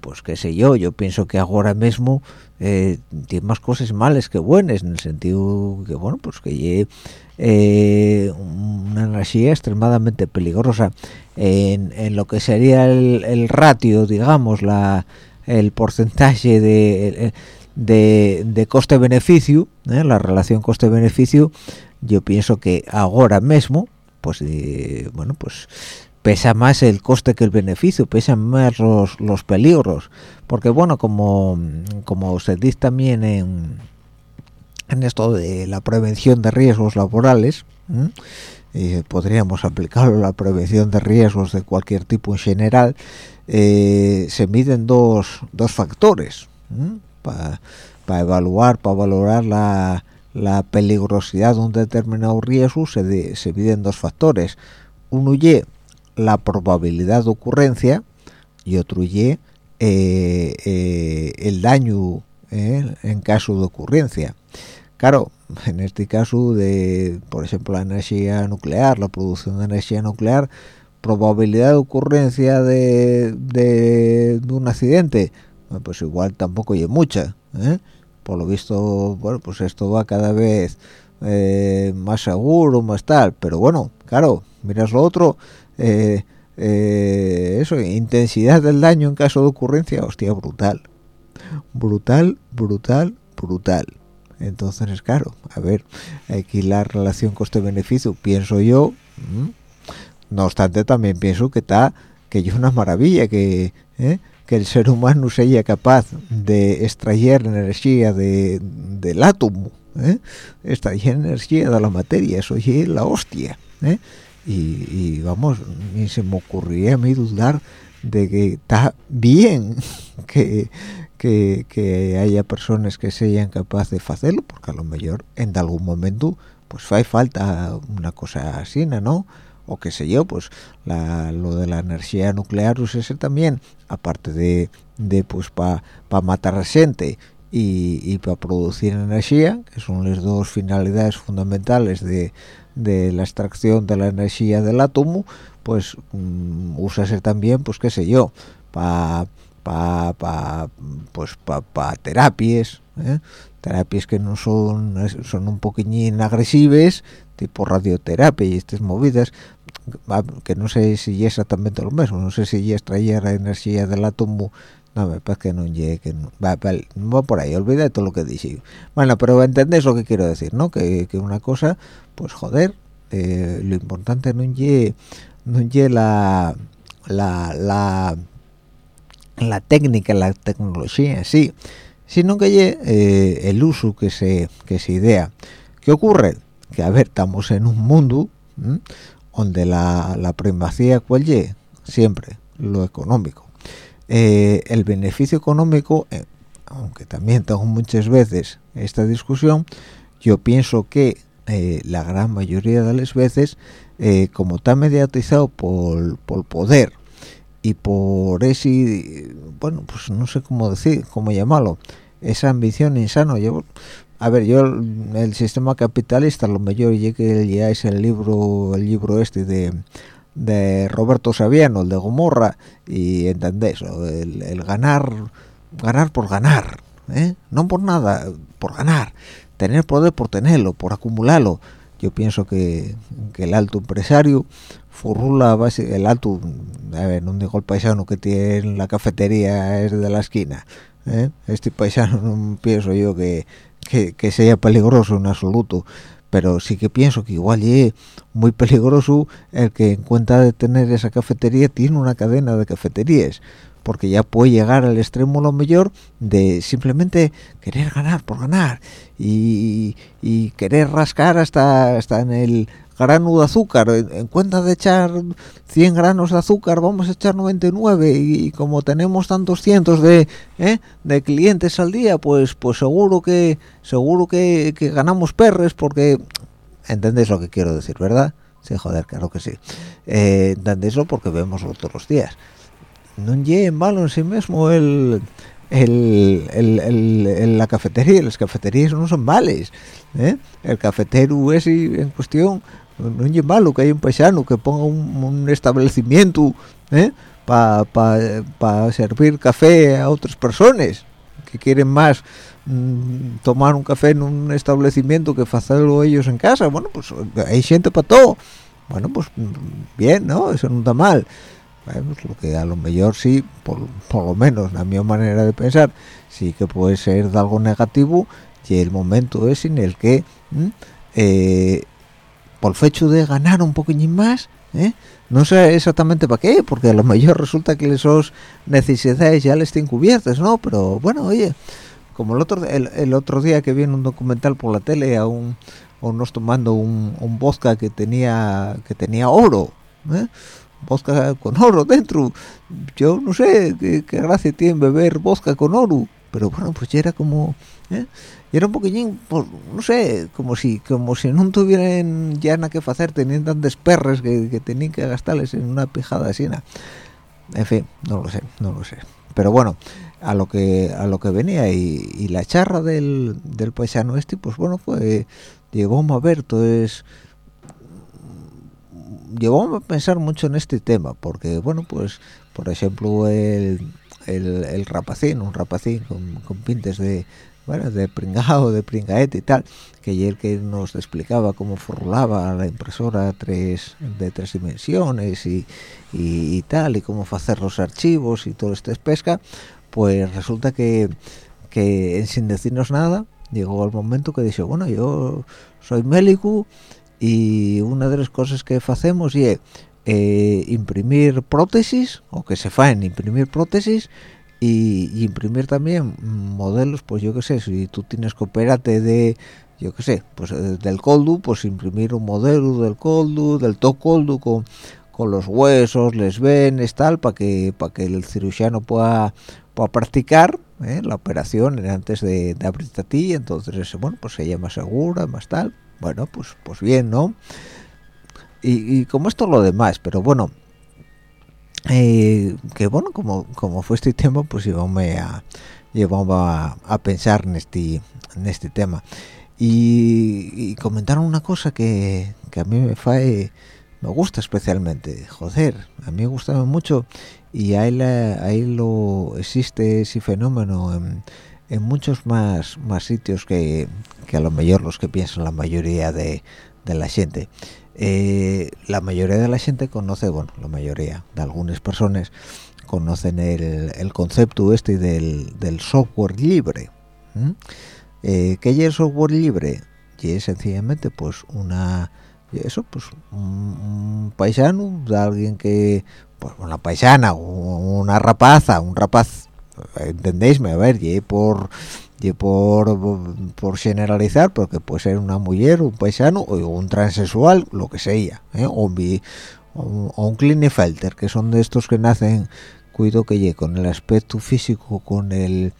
pues qué sé yo, yo pienso que ahora mismo eh, tiene más cosas malas que buenas, en el sentido que, bueno, pues que eh, una energía extremadamente peligrosa en, lo que sería el, ratio, digamos, la el porcentaje de, de, coste-beneficio, ¿eh? la relación coste-beneficio, yo pienso que ahora mismo, pues, bueno, pues pesa más el coste que el beneficio, pesan más los, los peligros, porque bueno, como, como se dice también en, en esto de la prevención de riesgos laborales, y podríamos aplicarlo a la prevención de riesgos de cualquier tipo en general, eh, se miden dos, dos factores para evaluar, para valorar la, la, peligrosidad de un determinado riesgo, se, se miden dos factores. Uno y la probabilidad de ocurrencia y otro y eh, eh, el daño eh, en caso de ocurrencia. Claro, en este caso de, por ejemplo, la energía nuclear, la producción de energía nuclear, probabilidad de ocurrencia de, de, un accidente, pues igual tampoco hay mucha. Por lo visto, bueno, pues esto va cada vez más seguro, más tal, pero bueno, claro, miras lo otro, eh, eh, eso, intensidad del daño en caso de ocurrencia, hostia, brutal. Brutal, brutal, brutal. Entonces, es claro, a ver, aquí la relación coste-beneficio, pienso yo, no obstante también pienso que está, que es una maravilla que, ¿eh? que el ser humano sea capaz de extraer energía de, del átomo, extraer energía de la materia, eso es la hostia, y, vamos, ni se me ocurría a mí dudar de que está bien que, que, haya personas que sean capaces de hacerlo, porque a lo mejor en algún momento pues hay falta una cosa así, ¿no? O qué sé yo, pues lo de la energía nuclear ese también, aparte de, de pues para pa matar gente y, y para producir energía, que son las dos finalidades fundamentales de de la extracción de la energía del átomo pues um, también pues qué sé yo para pa, pa, pues para terapias ¿eh? terapias que no son son un poquillín agresivas tipo radioterapia y estas movidas que no sé si es exactamente lo mismo no sé si extraer la energía del átomo no parece que no llegue que no. Va, va, por ahí olvida todo lo que dije bueno pero entendés lo que quiero decir no que, que una cosa pues joder eh, lo importante no es no la, la, la la técnica la tecnología sí sino que eh, el uso que se que se idea. Qué ocurre que a ver estamos en un mundo donde la, la primacía cuál es siempre lo económico eh, el beneficio económico aunque también tengo muchas veces esta discusión yo pienso que eh, la gran mayoría de las veces, eh, como está mediatizado por, por poder y por ese, bueno, pues no sé cómo decir, cómo llamarlo, esa ambición insano. Yo, a ver, yo el sistema capitalista, lo mejor ya que es el libro, el libro este de de Roberto Saviano, el de Gomorra, y entendéis, el, el ganar, ganar por ganar, ¿eh? no por nada, por ganar, tener poder por tenerlo, por acumularlo. Yo pienso que, que el alto empresario furrula el alto, a ver, no digo el paisano que tiene la cafetería es de la esquina, ¿eh? este paisano no pienso yo que, que, que sea peligroso en absoluto, pero sí que pienso que igual es muy peligroso el que en cuenta de tener esa cafetería tiene una cadena de cafeterías porque ya puede llegar al extremo lo mejor de simplemente querer ganar por ganar y, querer rascar hasta hasta en el grano de azúcar en, cuenta de echar 100 granos de azúcar vamos a echar 99 y, como tenemos tantos cientos de, ¿eh? de clientes al día pues pues seguro que seguro que, ganamos perres porque entendéis lo que quiero decir verdad sí joder claro que sí eh, entendéislo porque vemos todos los días no lleve malo en sí mismo el, el, la cafetería, las cafeterías no son males, ¿eh? el cafetero ese en cuestión no es malo que haya un paisano que ponga un, establecimiento ¿eh? para servir café a otras personas que quieren más mm, tomar un café en un establecimiento que hacerlo ellos en casa, bueno, pues hay gente para todo, bueno, pues bien, ¿no? Eso no está mal lo que a lo mejor sí, por, lo menos la mi manera de pensar, sí que puede ser de algo negativo y el momento es en el que eh, por el hecho de ganar un poquillín más ¿eh? no sé exactamente para qué porque a lo mejor resulta que esos necesidades ya les estén cubiertas no pero bueno oye como el otro el, otro día que vi un documental por la tele a un nos tomando un, un vodka que tenía que tenía oro ¿eh? vodka con oro dentro. Yo no sé qué, gracia tiene beber vodka con oro, pero bueno, pues ya era como... ¿eh? Era un poquillín, pues, no sé, como si como si no tuvieran ya nada que hacer, tenían tantas perras que, que tenían que gastarles en una pijada así. En fin, no lo sé, no lo sé. Pero bueno, a lo que a lo que venía y, la charra del, del paisano este, pues bueno, pues llegó a ver, es llevó a pensar mucho en este tema, porque, bueno, pues, por ejemplo, el, el, rapacín, un rapacín con, pintes de, bueno, de pringao, de pringaete y tal, que ayer que nos explicaba cómo formulaba la impresora tres, de tres dimensiones y, y, tal, y cómo hacer los archivos y todo este pesca, pues resulta que, que sin decirnos nada, llegó el momento que dice, bueno, yo soy médico y una de las cosas que hacemos es eh, imprimir prótesis o que se faen imprimir prótesis y, imprimir también modelos pues yo qué sé si tú tienes que operarte de yo qué sé pues eh, del coldu pues imprimir un modelo del coldu del to coldu con, con los huesos les venes tal para que para que el cirujano pueda, pueda practicar eh, la operación antes de, de abrirte a ti entonces bueno pues se llama segura más tal. Bueno pues pues bien no y, como esto lo demás pero bueno eh, que bueno como como fue este tema pues llevamos a llevaba a, pensar en este en este tema. Y, comentaron una cosa que, que a mí me fae me gusta especialmente joder a mí me gusta mucho y ahí, ahí lo existe ese fenómeno en, en muchos más más sitios que, que, a lo mejor los que piensan la mayoría de, de la gente eh, la mayoría de la gente conoce bueno la mayoría de algunas personas conocen el, concepto este del, del software libre eh, ¿qué es el software libre? y es sencillamente pues una eso pues un, paisano de alguien que pues una paisana una rapaza un rapaz entendéisme a ver y por y por por generalizar porque puede ser una mujer un paisano o un transexual lo que sea ¿eh? o, un, o, un Klinefelter que son de estos que nacen cuido que llegue con el aspecto físico con el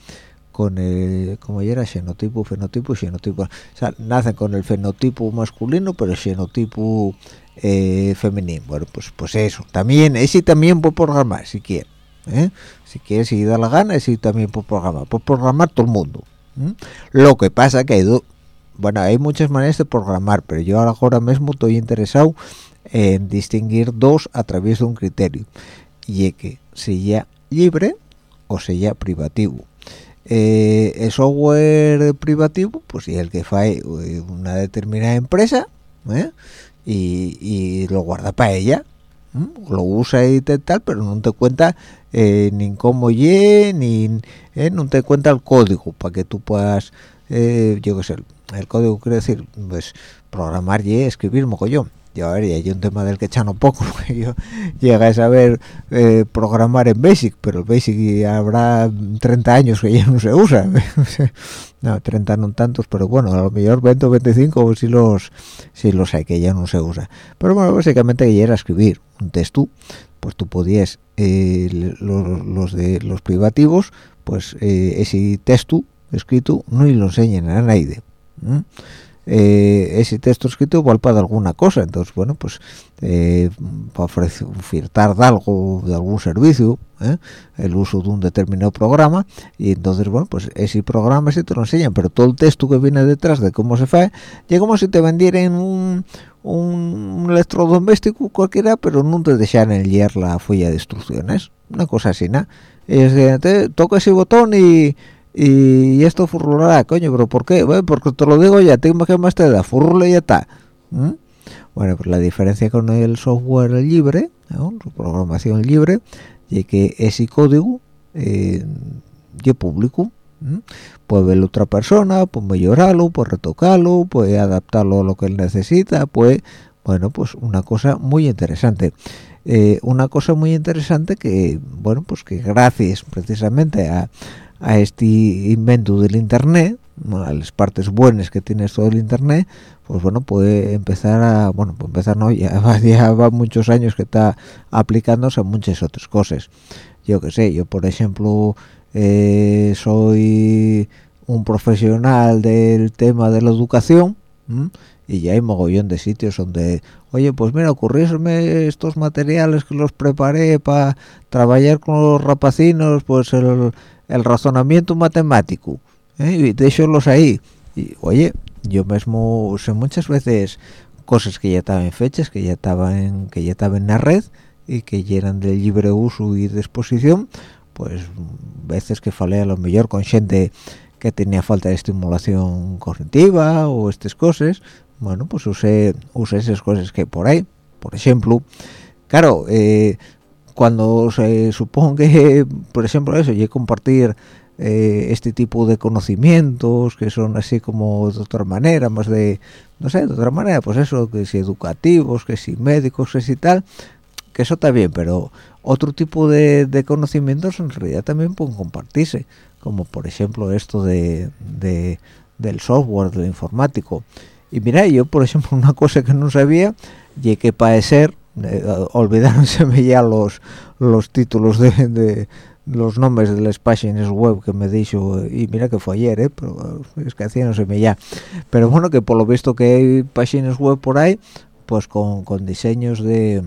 con el como era xenotipo fenotipo xenotipo o sea nacen con el fenotipo masculino pero el xenotipo eh, femenino bueno pues pues eso también ese también puede programar si quiere ¿eh? Si quieres si da la gana si también por programar por programar todo el mundo lo que pasa que hay bueno hay muchas maneras de programar pero yo ahora mismo estoy interesado en distinguir dos a través de un criterio y que sea libre o sea privativo eh, el software privativo pues y el que fae una determinada empresa ¿eh? y, lo guarda para ella lo usa y tal pero no te cuenta ni cómo ye ni no te cuenta el código para que tú puedas yo qué sé el código quiere decir pues programar y escribir mogollón yo a ver, y hay un tema del que echano poco, porque yo llegué a saber eh, programar en Basic, pero el Basic habrá 30 años que ya no se usa. no, 30 no tantos, pero bueno, a lo mejor 20 o 25 si los, si los hay, que ya no se usa. Pero bueno, básicamente ya era escribir un texto, pues tú podías, eh, los, de los privativos, pues eh, ese texto escrito no lo enseñan a nadie eh, ese texto escrito igual para alguna cosa entonces bueno pues eh, para ofertar de algo de algún servicio ¿eh? el uso de un determinado programa y entonces bueno pues ese programa se te lo enseñan pero todo el texto que viene detrás de cómo se hace llega como si te vendieran un electrodoméstico cualquiera pero no te dejan leer la folla de instrucciones una cosa así ¿no? es toca ese botón y y esto furrulará, coño, pero ¿por qué? Bueno, porque te lo digo ya, tengo que más te da, furrule ya está. Bueno, pues la diferencia con el software libre, su programación libre, y que ese código eh, es público. Puede verlo otra persona, puede mejorarlo, puede retocarlo, puede adaptarlo a lo que él necesita, pues, bueno, pues una cosa muy interesante. Eh, una cosa muy interesante que, bueno, pues que gracias precisamente a a este invento del internet a las partes buenas que tiene todo el internet pues bueno puede empezar a bueno pues empezar no ya va, muchos años que está aplicándose a muchas otras cosas. Yo que sé yo por ejemplo eh, soy un profesional del tema de la educación y ya hay mogollón de sitios donde oye pues mira ocurrirme estos materiales que los preparé para trabajar con los rapacinos pues el el razonamiento matemático ¿eh? y déjolos ahí y oye yo mismo sé muchas veces cosas que ya estaban fechas que ya estaban que ya estaban en la red y que ya eran de libre uso y disposición pues veces que falé a lo mejor con gente que tenía falta de estimulación cognitiva o estas cosas. Bueno pues usé usé esas cosas que por ahí. Por ejemplo claro eh, cuando se supone por ejemplo eso y compartir eh, este tipo de conocimientos que son así como de otra manera más de no sé de otra manera pues eso que si educativos que si médicos que si tal que eso está bien pero otro tipo de, conocimientos en realidad también pueden compartirse como por ejemplo esto de, del software del informático. Y mira yo por ejemplo una cosa que no sabía y que ser eh, olvidáronse ya los los títulos de, los nombres de las páginas web que me dijo y mira que fue ayer ¿eh? pero es que hacía no se me ya pero bueno que por lo visto que hay páginas web por ahí pues con, con diseños de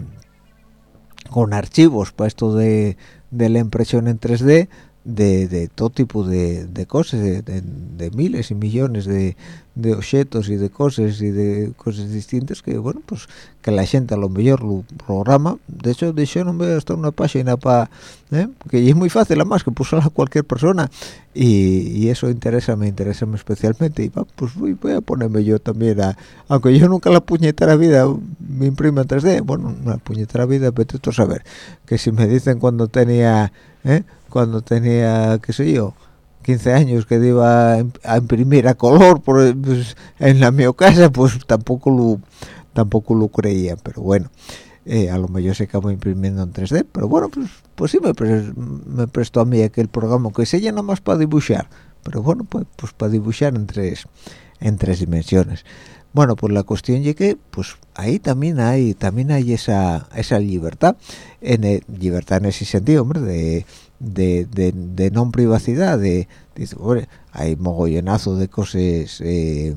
con archivos para esto de, de la impresión en 3D de, todo tipo de, cosas, de, miles y millones de, objetos y de cosas y de cosas distintas que, bueno, pues que la gente a lo mejor lo programa. De hecho, de hecho no me hasta una página para, ¿eh? que es muy fácil además, que puso a cualquier persona y, eso interesa, me interesa especialmente y pues voy, a ponerme yo también a, aunque yo nunca la puñetera vida me imprime en 3D, bueno, una puñetera vida, vete tú a saber, que si me dicen cuando tenía... ¿eh? Cuando tenía, qué sé yo, 15 años que iba a imprimir a color por, pues, en la mi casa, pues tampoco lo, tampoco lo creía, pero bueno. Eh, a lo mejor se acabó imprimiendo en 3D, pero bueno, pues, pues sí me, me prestó a mí aquel programa que se llama más para dibujar, pero bueno, pues, pues para dibujar en tres, en tres dimensiones. Bueno, pues la cuestión es que pues ahí también hay también hay esa esa libertad, en libertad en ese sentido, hombre, de de, de, no privacidad de, hay mogollonazo de cosas eh,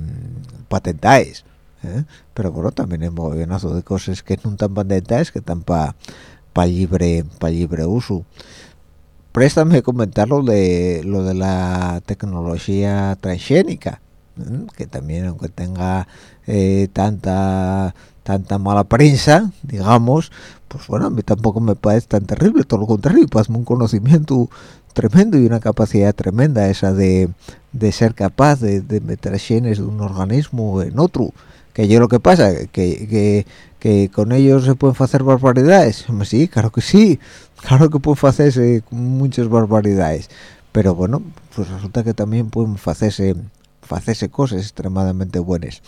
¿eh? pero bueno también hay mogollonazo de cosas que no están patentadas que están para pa libre uso préstame comentar lo de lo de la tecnología transgénica que también aunque tenga eh, tanta tanta mala prensa digamos pues bueno a mí tampoco me parece tan terrible todo lo contrario pues un conocimiento tremendo y una capacidad tremenda esa de, de ser capaz de, meter genes de un organismo en otro. Que yo lo que pasa que, que, que con ellos se pueden hacer barbaridades. Sí claro que sí claro que pueden hacerse muchas barbaridades. Pero bueno pues resulta que también pueden hacerse hacerse cosas extremadamente buenas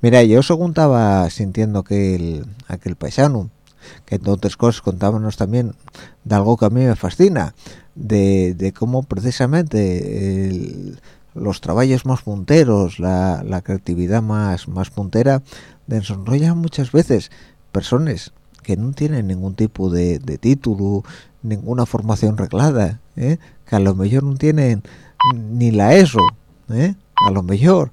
mira yo según estaba sintiendo que el, aquel paisano que entre otras cosas contábamos también de algo que a mí me fascina de, de cómo precisamente los trabajos más punteros la, la, creatividad más más puntera desarrollan muchas veces personas que no tienen ningún tipo de, de título ninguna formación reglada ¿eh? que a lo mejor no tienen ni la ESO ¿eh? a lo mejor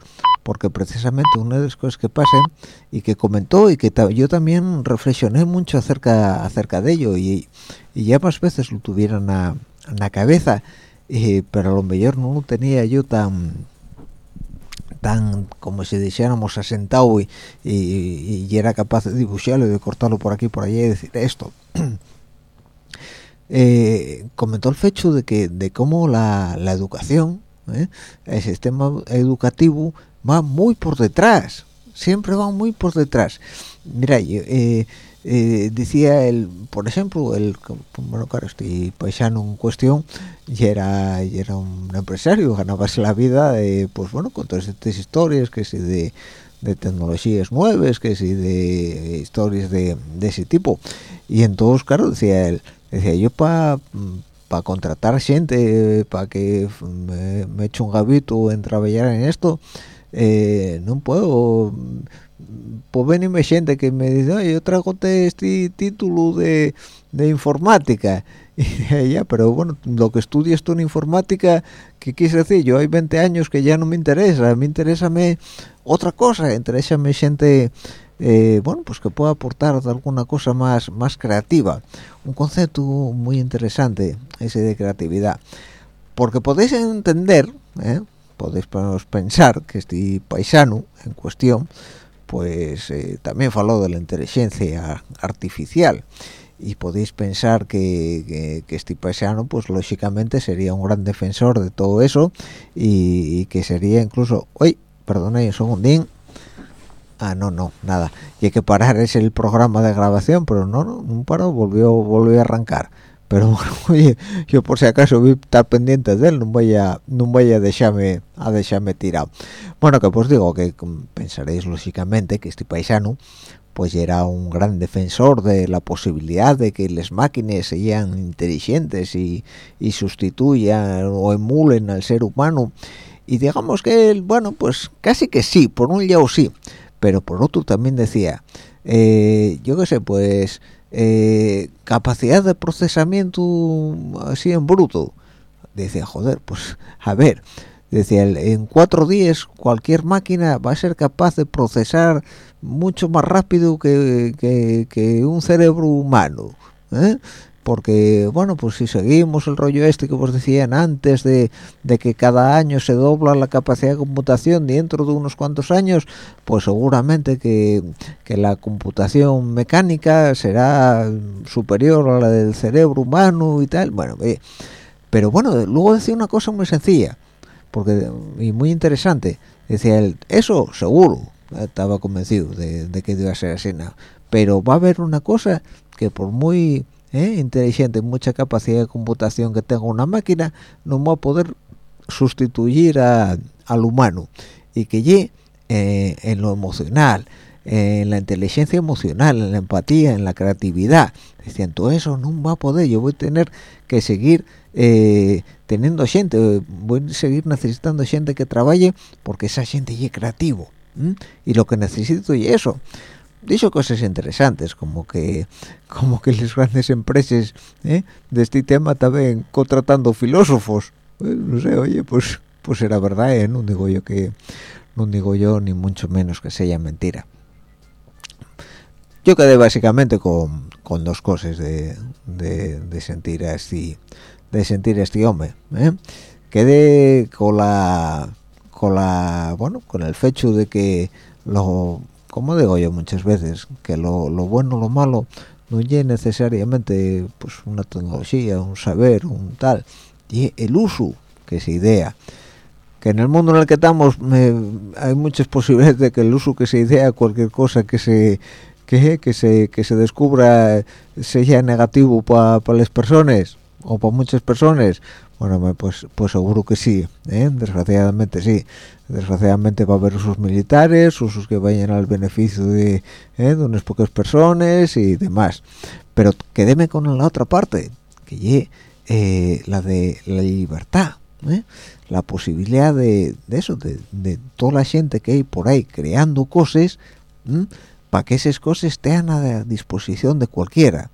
porque precisamente una de las cosas que pasan y que comentó y que yo también reflexioné mucho acerca acerca de ello y, ya más veces lo tuvieran a, la cabeza pero a lo mejor no lo tenía yo tan tan como si dijéramos asentado y, y, era capaz de dibujarlo y de cortarlo por aquí por allá y decir esto eh, comentó el hecho de que de cómo la, la educación ¿eh? el sistema educativo va muy por detrás siempre va muy por detrás mira eh, eh, decía el por ejemplo el bueno claro estoy paisano en cuestión y era y era un empresario ganábase la vida pues bueno con todas estas historias que si de, de tecnologías nuevas que si de historias de, de ese tipo y entonces claro decía él decía yo para para contratar gente para que me, me eche un gabito en trabajar en esto eh, no puedo. Pues venirme gente que me dice yo traigo este título de, de informática y ya pero bueno lo que estudias tú en informática qué quieres decir yo hay 20 años que ya no me interesa me interesa otra cosa interesa gente eh, bueno pues que pueda aportar alguna cosa más más creativa. Un concepto muy interesante ese de creatividad. Porque podéis entender ¿eh? podéis pensar que este paisano en cuestión pues eh, también faló de la inteligencia artificial. Y podéis pensar que, este paisano pues lógicamente sería un gran defensor de todo eso y, que sería incluso uy perdona un segundín ah no no nada. Y hay que parar es el programa de grabación pero no no un paro volvió volvió a arrancar. Pero oye yo por si acaso voy a estar pendiente de él no voy a no voy a dejarme a dejarme tirado. Bueno que pues digo que pensaréis lógicamente que este paisano pues era un gran defensor de la posibilidad de que las máquinas sean inteligentes y, y sustituyan o emulen al ser humano. Y digamos que bueno pues casi que sí por un lado sí pero por otro también decía eh, yo qué sé pues eh, capacidad de procesamiento así en bruto decía joder pues a ver decía en cuatro días cualquier máquina va a ser capaz de procesar mucho más rápido que, que, un cerebro humano ¿eh? Porque bueno pues si seguimos el rollo este que vos decían antes de, que cada año se dobla la capacidad de computación dentro de unos cuantos años pues seguramente que, la computación mecánica será superior a la del cerebro humano y tal. Bueno eh, pero bueno luego decía una cosa muy sencilla porque y muy interesante. Decía él eso seguro estaba convencido de, de que iba a ser así pero va a haber una cosa que por muy ¿eh? inteligente, mucha capacidad de computación que tenga una máquina, no va a poder sustituir a, al humano y que ye eh, en lo emocional, en la inteligencia emocional, en la empatía, en la creatividad. Decían, todo eso no va a poder, yo voy a tener que seguir eh, teniendo gente, voy a seguir necesitando gente que trabaje porque esa gente es creativo. Y lo que necesito es eso dicho cosas interesantes como que como que las grandes empresas ¿eh? de este tema también contratando filósofos eh, no sé oye pues pues era verdad ¿eh? no digo yo que no digo yo ni mucho menos que sea mentira yo quedé básicamente con, con dos cosas de, de, sentir a este de sentir a este hombre ¿eh? quedé con la con la bueno con el fecho de que lo como digo yo muchas veces que lo, lo bueno lo malo no es necesariamente pues una tecnología un saber un tal. Y el uso que se idea. Que en el mundo en el que estamos hay muchas posibilidades de que el uso que se idea cualquier cosa que se que, que se que se descubra sea negativo para las personas o para muchas personas bueno pues pues seguro que sí ¿eh? desgraciadamente sí. Desgraciadamente va a haber usos militares usos que vayan al beneficio de, ¿eh? unas pocas personas y demás. Pero quedéme con la otra parte que eh, la de la libertad la posibilidad de, eso de, toda la gente que hay por ahí creando cosas para que esas cosas estén a disposición de cualquiera.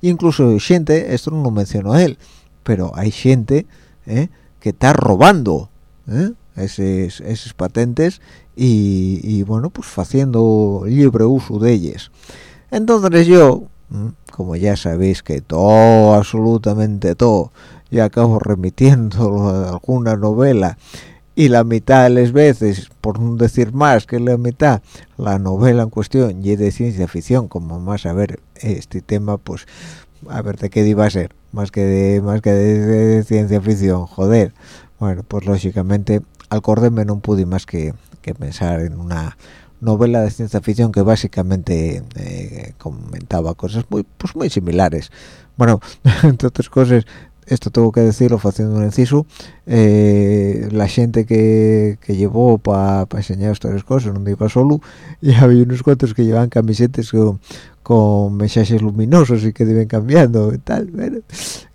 Incluso gente esto no lo mencionó él pero hay gente ¿eh? que está robando ¿eh? esas patentes y, bueno pues haciendo libre uso de ellas entonces yo como ya sabéis que todo absolutamente todo y acabo remitiendo a alguna novela y la mitad de las veces, por no decir más que la mitad, la novela en cuestión y de ciencia ficción, como más a ver este tema, pues a ver de qué iba a ser, más que de, más que de, ciencia ficción, joder. Bueno, pues lógicamente al cordeme no pude más que, que pensar en una novela de ciencia ficción que básicamente eh, comentaba cosas muy pues muy similares bueno entre otras cosas esto tengo que decirlo haciendo un inciso eh, la gente que, que llevó para enseñar estas cosas no iba solo y había unos cuantos que llevaban camisetas con, mensajes luminosos y que deben cambiando y tal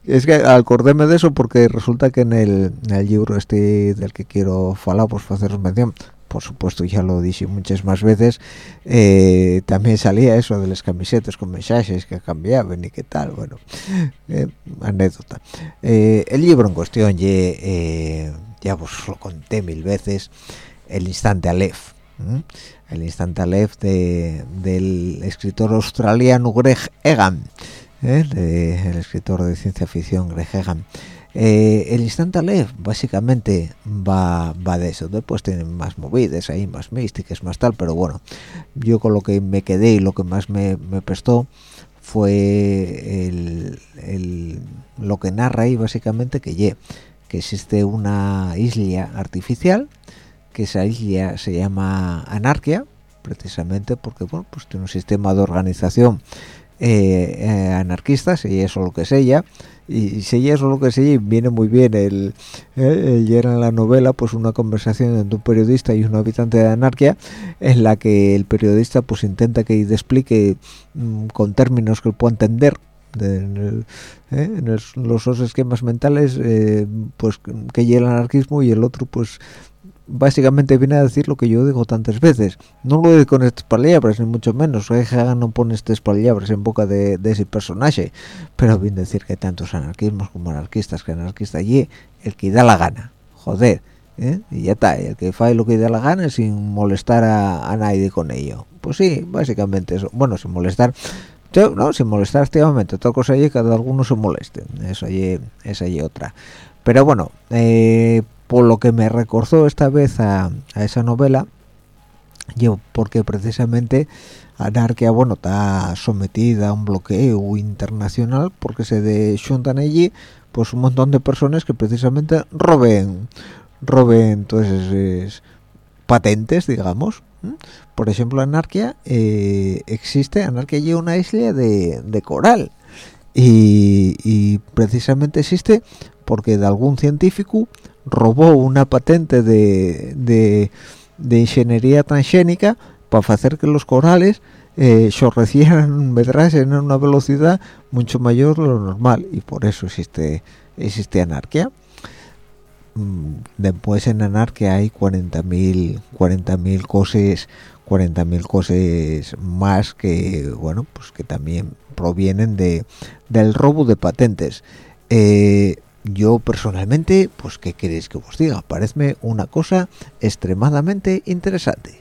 es que acordéme de eso porque resulta que en el, en el libro este del que quiero hablar pues hacer mención por supuesto ya lo dije muchas más veces eh, también salía eso de las camisetas con mensajes que cambiaban y qué tal bueno eh, anécdota. Eh, el libro en cuestión ya vos lo conté mil veces el instante Aleph el instante Aleph de, del escritor australiano Greg Egan el escritor de ciencia ficción Greg Egan eh, el instante Aleph básicamente va, va de eso. Después tienen más movidas ahí más místicas más tal pero bueno. Yo con lo que me quedé y lo que más me, prestó fue el, lo que narra ahí básicamente que que existe una isla artificial que esa isla se llama anarquia precisamente porque bueno pues tiene un sistema de organización eh, eh, anarquistas y eso lo que es ella y si eso lo que sé viene muy bien el, en la novela pues una conversación entre un periodista y un habitante de anarquía en la que el periodista pues intenta que explique mm, con términos que pueda entender en, ¿eh? los, esquemas mentales eh, pues que llega el anarquismo y el otro pues básicamente viene a decir lo que yo digo tantas veces. No lo digo con estas palabras, ni mucho menos. Hagan no pone estas palabras en boca de, ese personaje. Pero viene a decir que tantos anarquismos como anarquistas, que anarquista allí, el que da la gana. Joder. ¿eh? Y ya está, el que fae lo que da la gana sin molestar a, nadie con ello. Pues sí, básicamente eso. Bueno, sin molestar... Yo, no, sin molestar activamente. Otra cosa allí, cada alguno se moleste. Eso allí, es allí otra. Pero bueno, eh, por lo que me recordó esta vez a, esa novela yo porque precisamente Anarquia bueno está sometida a un bloqueo internacional porque se desuntan allí pues un montón de personas que precisamente roben roben todas esas patentes digamos por ejemplo Anarquia eh, existe Anarquia y una isla de, coral y, precisamente existe porque de algún científico robó una patente de, de, ingeniería transgénica para hacer que los corales eh, chorrecieran, medrasen a una velocidad mucho mayor de lo normal y por eso existe existe anarquía. Mm, después en anarquía hay 40.000 40.000 cosas 40.000 cosas más que bueno pues que también provienen de del robo de patentes eh, yo personalmente, pues qué queréis que os diga, parece una cosa extremadamente interesante.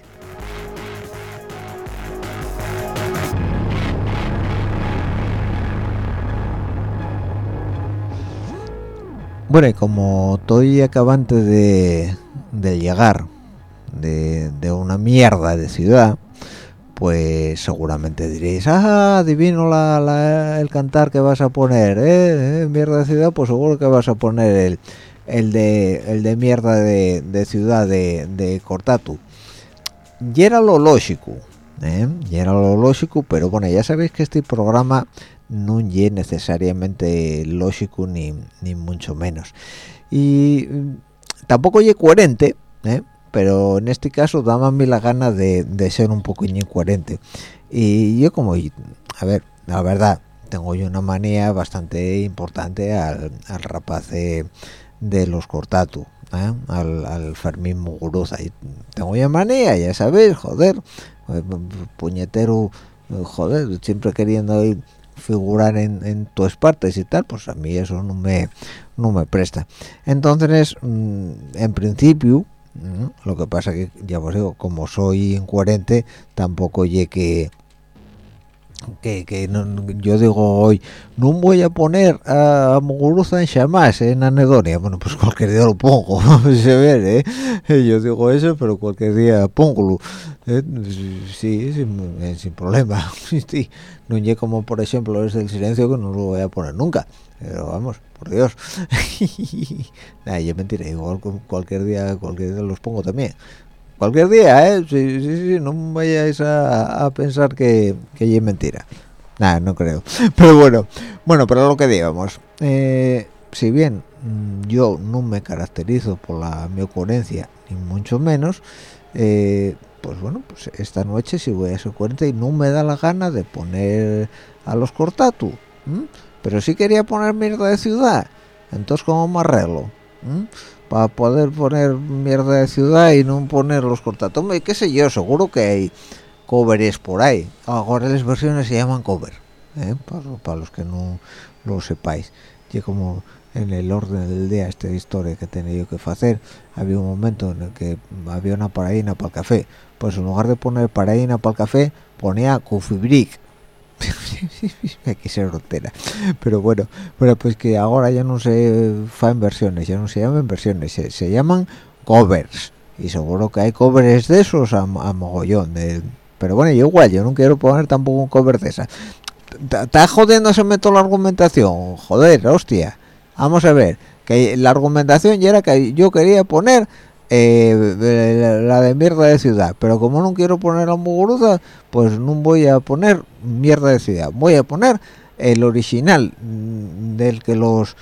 Bueno, y como estoy acabante de, de llegar de, de una mierda de ciudad pues seguramente diréis, ah, adivino el cantar que vas a poner, ¿eh? ¿eh? Mierda de ciudad, pues seguro que vas a poner el, el, de, el de mierda de, de ciudad de, de, Cortatu. Y era lo lógico, ¿eh? Y era lo lógico, pero bueno, ya sabéis que este programa no es necesariamente lógico ni, ni mucho menos. Y mm, tampoco es coherente, ¿eh? Pero en este caso daba a mí la gana de, ser un poco incoherente. Y yo como a ver la verdad tengo yo una manía bastante importante al, rapaz de, los cortatu ¿eh? al, al, Fermín Muguruza. Y tengo yo manía ya sabéis joder eh, puñetero joder siempre queriendo figurar en, en todas partes y tal pues a mí eso no me no me presta. Entonces mm, en principio lo que pasa que, ya os digo, como soy incoherente, tampoco oye que que, yo digo hoy no voy a poner a, Muguruza en Shamas en Anedonia bueno pues cualquier día lo pongo se ve ¿eh? yo digo eso pero cualquier día pongo ¿eh? sí sin, eh, sin problema sí, no llegue como por ejemplo es el silencio que no lo voy a poner nunca pero vamos por Dios nah, yo mentira igual cualquier día cualquier día los pongo también cualquier día, ¿eh? Sí, sí, sí, no vayáis a, pensar que, que es mentira. Nada, no creo. Pero bueno, bueno, pero lo que digamos, eh, si bien mm, yo no me caracterizo por la mi ocurrencia, ni mucho menos, eh, pues bueno, pues esta noche si voy a ser coherente y no me da la gana de poner a los cortatu, pero sí quería poner mierda de ciudad, entonces ¿cómo me arreglo? para poder poner mierda de ciudad y no poner los cortatomes, qué sé yo, seguro que hay covers por ahí. Ahora las versiones se llaman cover, ¿eh? para, los que no lo sepáis. Y como en el orden del día esta historia que tenía yo que hacer, había un momento en el que había una paraína para el café, pues en lugar de poner paraína para el café, ponía coffee break hay que ser rotera pero bueno bueno pues que ahora ya no se fa en versiones ya no se llaman versiones se, llaman covers. Y seguro que hay covers de esos a, mogollón pero bueno yo igual yo no quiero poner tampoco un cover de esa. Está jodiéndose toda la argumentación joder hostia. Vamos a ver que la argumentación ya era que yo quería poner eh, la de mierda de ciudad. Pero como no quiero poner la muguruza pues no voy a poner mierda de ciudad. Voy a poner el original mm, del que los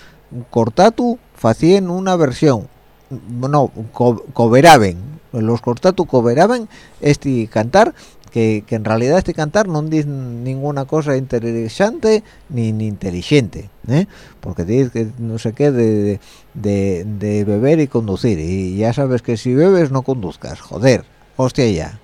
cortatu hacían una versión. No co coveraban los cortatu coveraban este cantar que, en realidad este cantar no dice ninguna cosa interesante ni, inteligente ¿eh? porque dice que no sé qué de, de, beber y conducir. Y ya sabes que si bebes no conduzcas. Joder hostia ya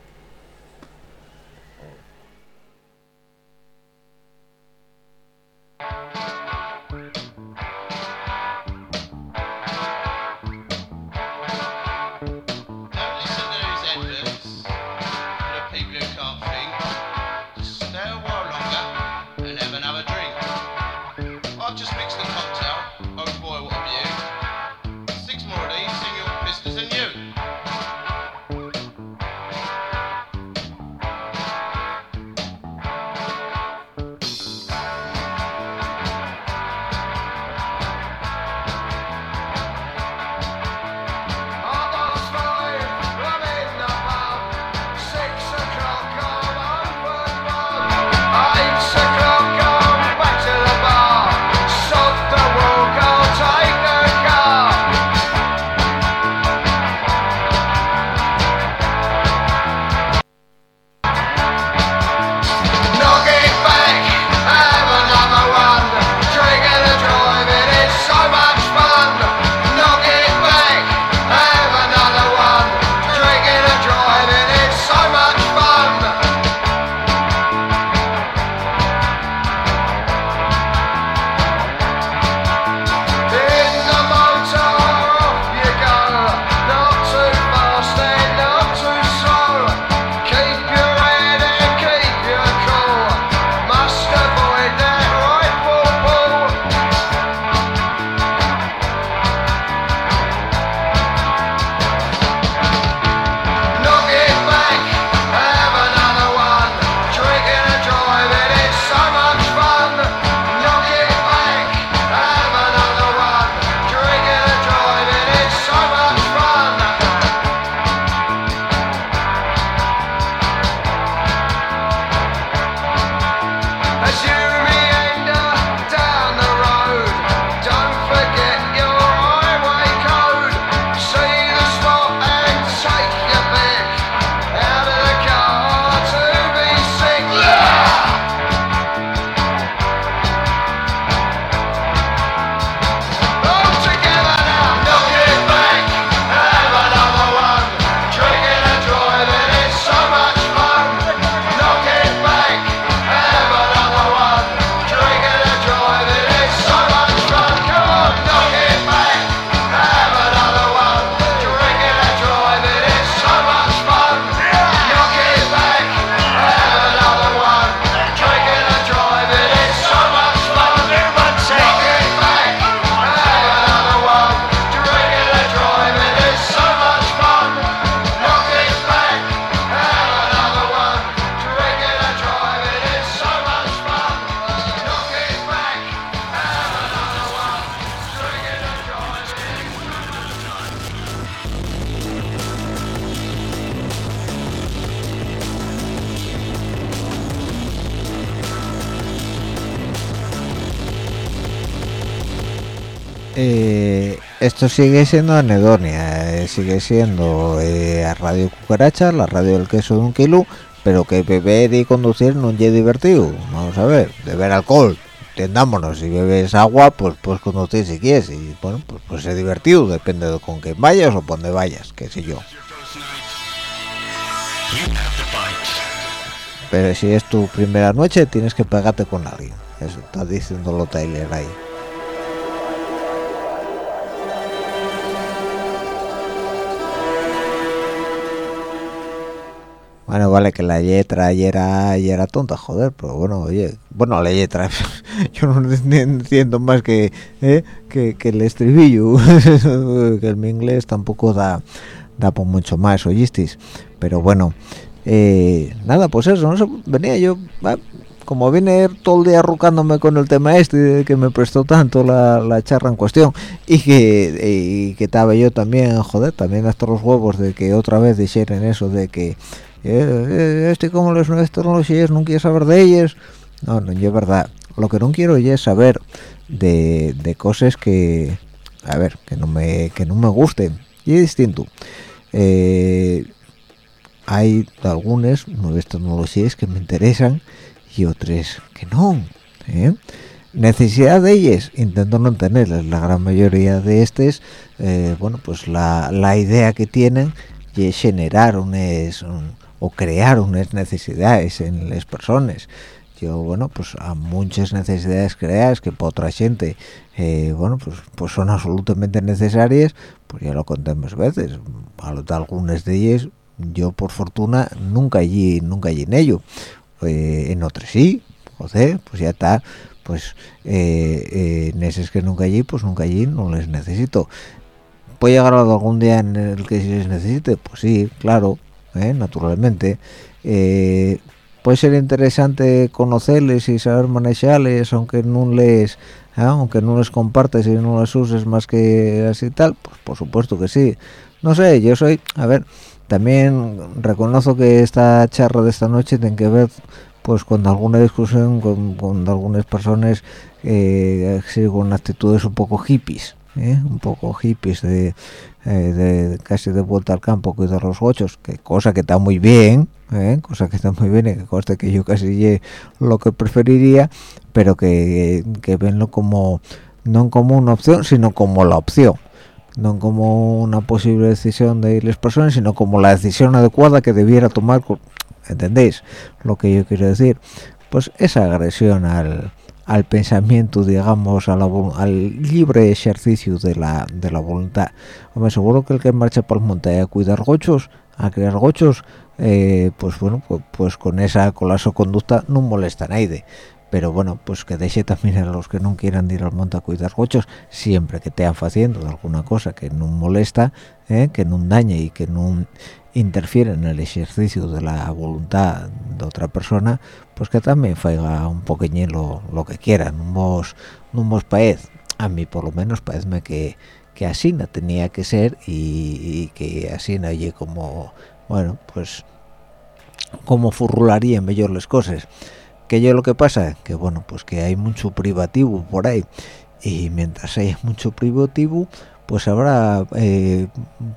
eh, esto sigue siendo anedonia, eh, sigue siendo eh, a Radio Cucaracha, la radio del queso de un kilo, pero que beber y conducir no es divertido. Vamos a ver, beber alcohol, entendámonos, si bebes agua, pues puedes conducir si quieres, y bueno, pues, pues es divertido, depende de con qué vayas o por dónde vayas, qué sé yo. Pero si es tu primera noche, tienes que pegarte con alguien. Eso está diciéndolo Tyler ahí. Bueno, vale, que la letra ayer era, era tonta, joder, pero bueno, oye, bueno, la letra, yo no entiendo más que, ¿eh? que, el estribillo, que el mi inglés tampoco da, da por mucho más, oísteis, pero bueno, eh, nada, pues eso, no venía yo, como vine todo el día arrucándome con el tema este que me prestó tanto la, la charla en cuestión y que, y que estaba yo también, joder, también hasta los huevos de que otra vez dijeran eso de que este como las nuevas tecnologías no quiere saber de ellas no no es verdad. Lo que no quiero es saber de, de, cosas que a ver que no me que no me gusten. Y es distinto. Eh, hay algunas nuevas tecnologías que me interesan y otras que no necesidad de ellas. Intento no tenerlas. La gran mayoría de estas bueno pues la, la idea que tienen y generar un, un o crear unas necesidades en las personas. Yo bueno pues a muchas necesidades creadas que por otra gente eh, bueno pues pues son absolutamente necesarias pues ya lo conté más veces. A algunas de ellas yo por fortuna nunca allí nunca allí en ello. Eh, en otras sí joder pues ya está. Pues eh, en esos que nunca allí pues nunca allí no les necesito. Puede llegar algún día en el que sí les necesite pues sí claro ¿eh? naturalmente eh, puede ser interesante conocerles y saber manejarles aunque no les ¿eh? aunque no les compartes y no les uses más que así tal pues por supuesto que sí no sé yo soy a ver también reconozco que esta charla de esta noche tiene que ver pues con alguna discusión con, algunas personas eh, con actitudes un poco hippies un poco hippies de eh, de casi de vuelta al campo cuidar los gochos que cosa que está muy bien ¿eh? cosa que está muy bien y que conste que yo casi lo que preferiría pero que, que venlo como no como una opción sino como la opción. No como una posible decisión de las personas sino como la decisión adecuada que debiera tomar entendéis lo que yo quiero decir pues esa agresión al al pensamiento, digamos, al libre ejercicio de la, de la voluntad. me seguro que el que marcha por el monte a cuidar gochos, a crear gochos, eh, pues bueno, pues, pues, con esa con la conducta no molesta a nadie. Pero bueno, pues que deje también a los que no quieran ir al monte a cuidar gochos, siempre que estén haciendo alguna cosa que no molesta, eh, que no dañe y que no interfiere en el ejercicio de la voluntad de otra persona, pues que también faiga un poqueñín lo, lo que quieran, no mos, no paez. A mí por lo menos parece que, que así no tenía que ser y, que así no hay como, bueno, pues como furrularía mejor las cosas. Que yo lo que pasa, que bueno, pues que hay mucho privativo por ahí y mientras haya mucho privativo, pues habrá eh,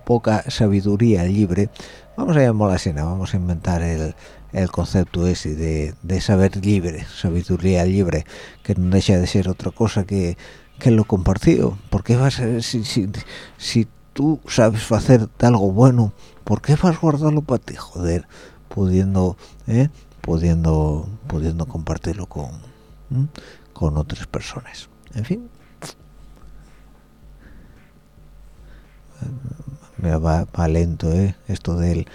poca sabiduría libre. Vamos a llamarla así, vamos a inventar el, el concepto de, de, saber libre, sabiduría libre, que no deja de ser otra cosa que, que lo compartido. porque vas a, si, si, si tú sabes hacer algo bueno, ¿por qué vas a guardarlo para ti? Joder, pudiendo, ¿eh? pudiendo, pudiendo compartirlo con, con otras personas. En fin, me va, lento ¿eh? esto del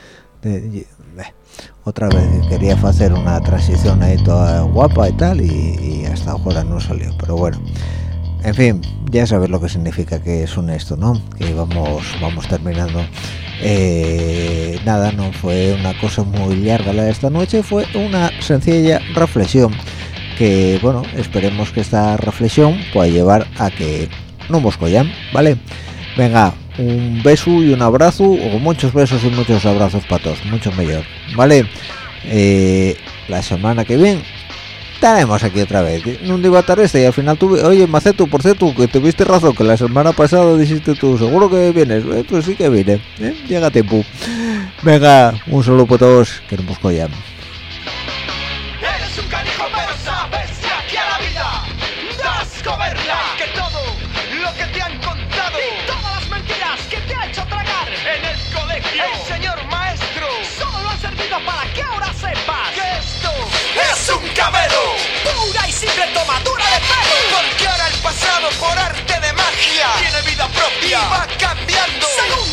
de, otra vez quería hacer una transición ahí toda guapa y tal y, hasta ahora no salió pero bueno. En fin ya sabes lo que significa que es un esto no que vamos vamos terminando. Eh, nada no fue una cosa muy larga la de esta noche fue una sencilla reflexión que bueno esperemos que esta reflexión pueda llevar a que no nos vale venga un beso y un abrazo o muchos besos y muchos abrazos para todos mucho mejor vale eh, la semana que viene estaremos aquí otra vez. No estar este y al final tuve... Oye, Macetu, por cierto, que tuviste razón, que la semana pasada dijiste tú, seguro que vienes. Pues sí que vine. ¿eh? Llega tiempo. Venga, un saludo para todos, que nos es un cabelo Pura y simple tomadura de pelo. Porque ahora el pasado por arte de magia. Tiene vida propia Y va cambiando. Según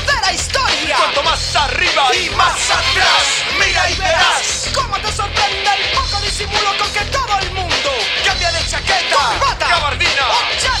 más arriba y más atrás. Mira y verás Cómo te sorprende el poco disimulo con que todo el mundo Cambia de chaqueta Corbata Gabardina O chándal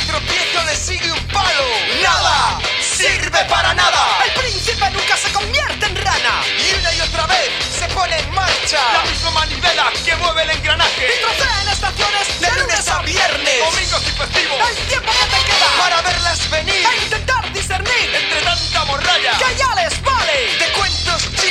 marcha La misma manivela que mueve el engranaje. Y trocea en estaciones de lunes a viernes. Domingos y festivos. El tiempo que te queda Para verlas venir. E intentar discernir Entre tanta morralla Que ya les vale. De cuentos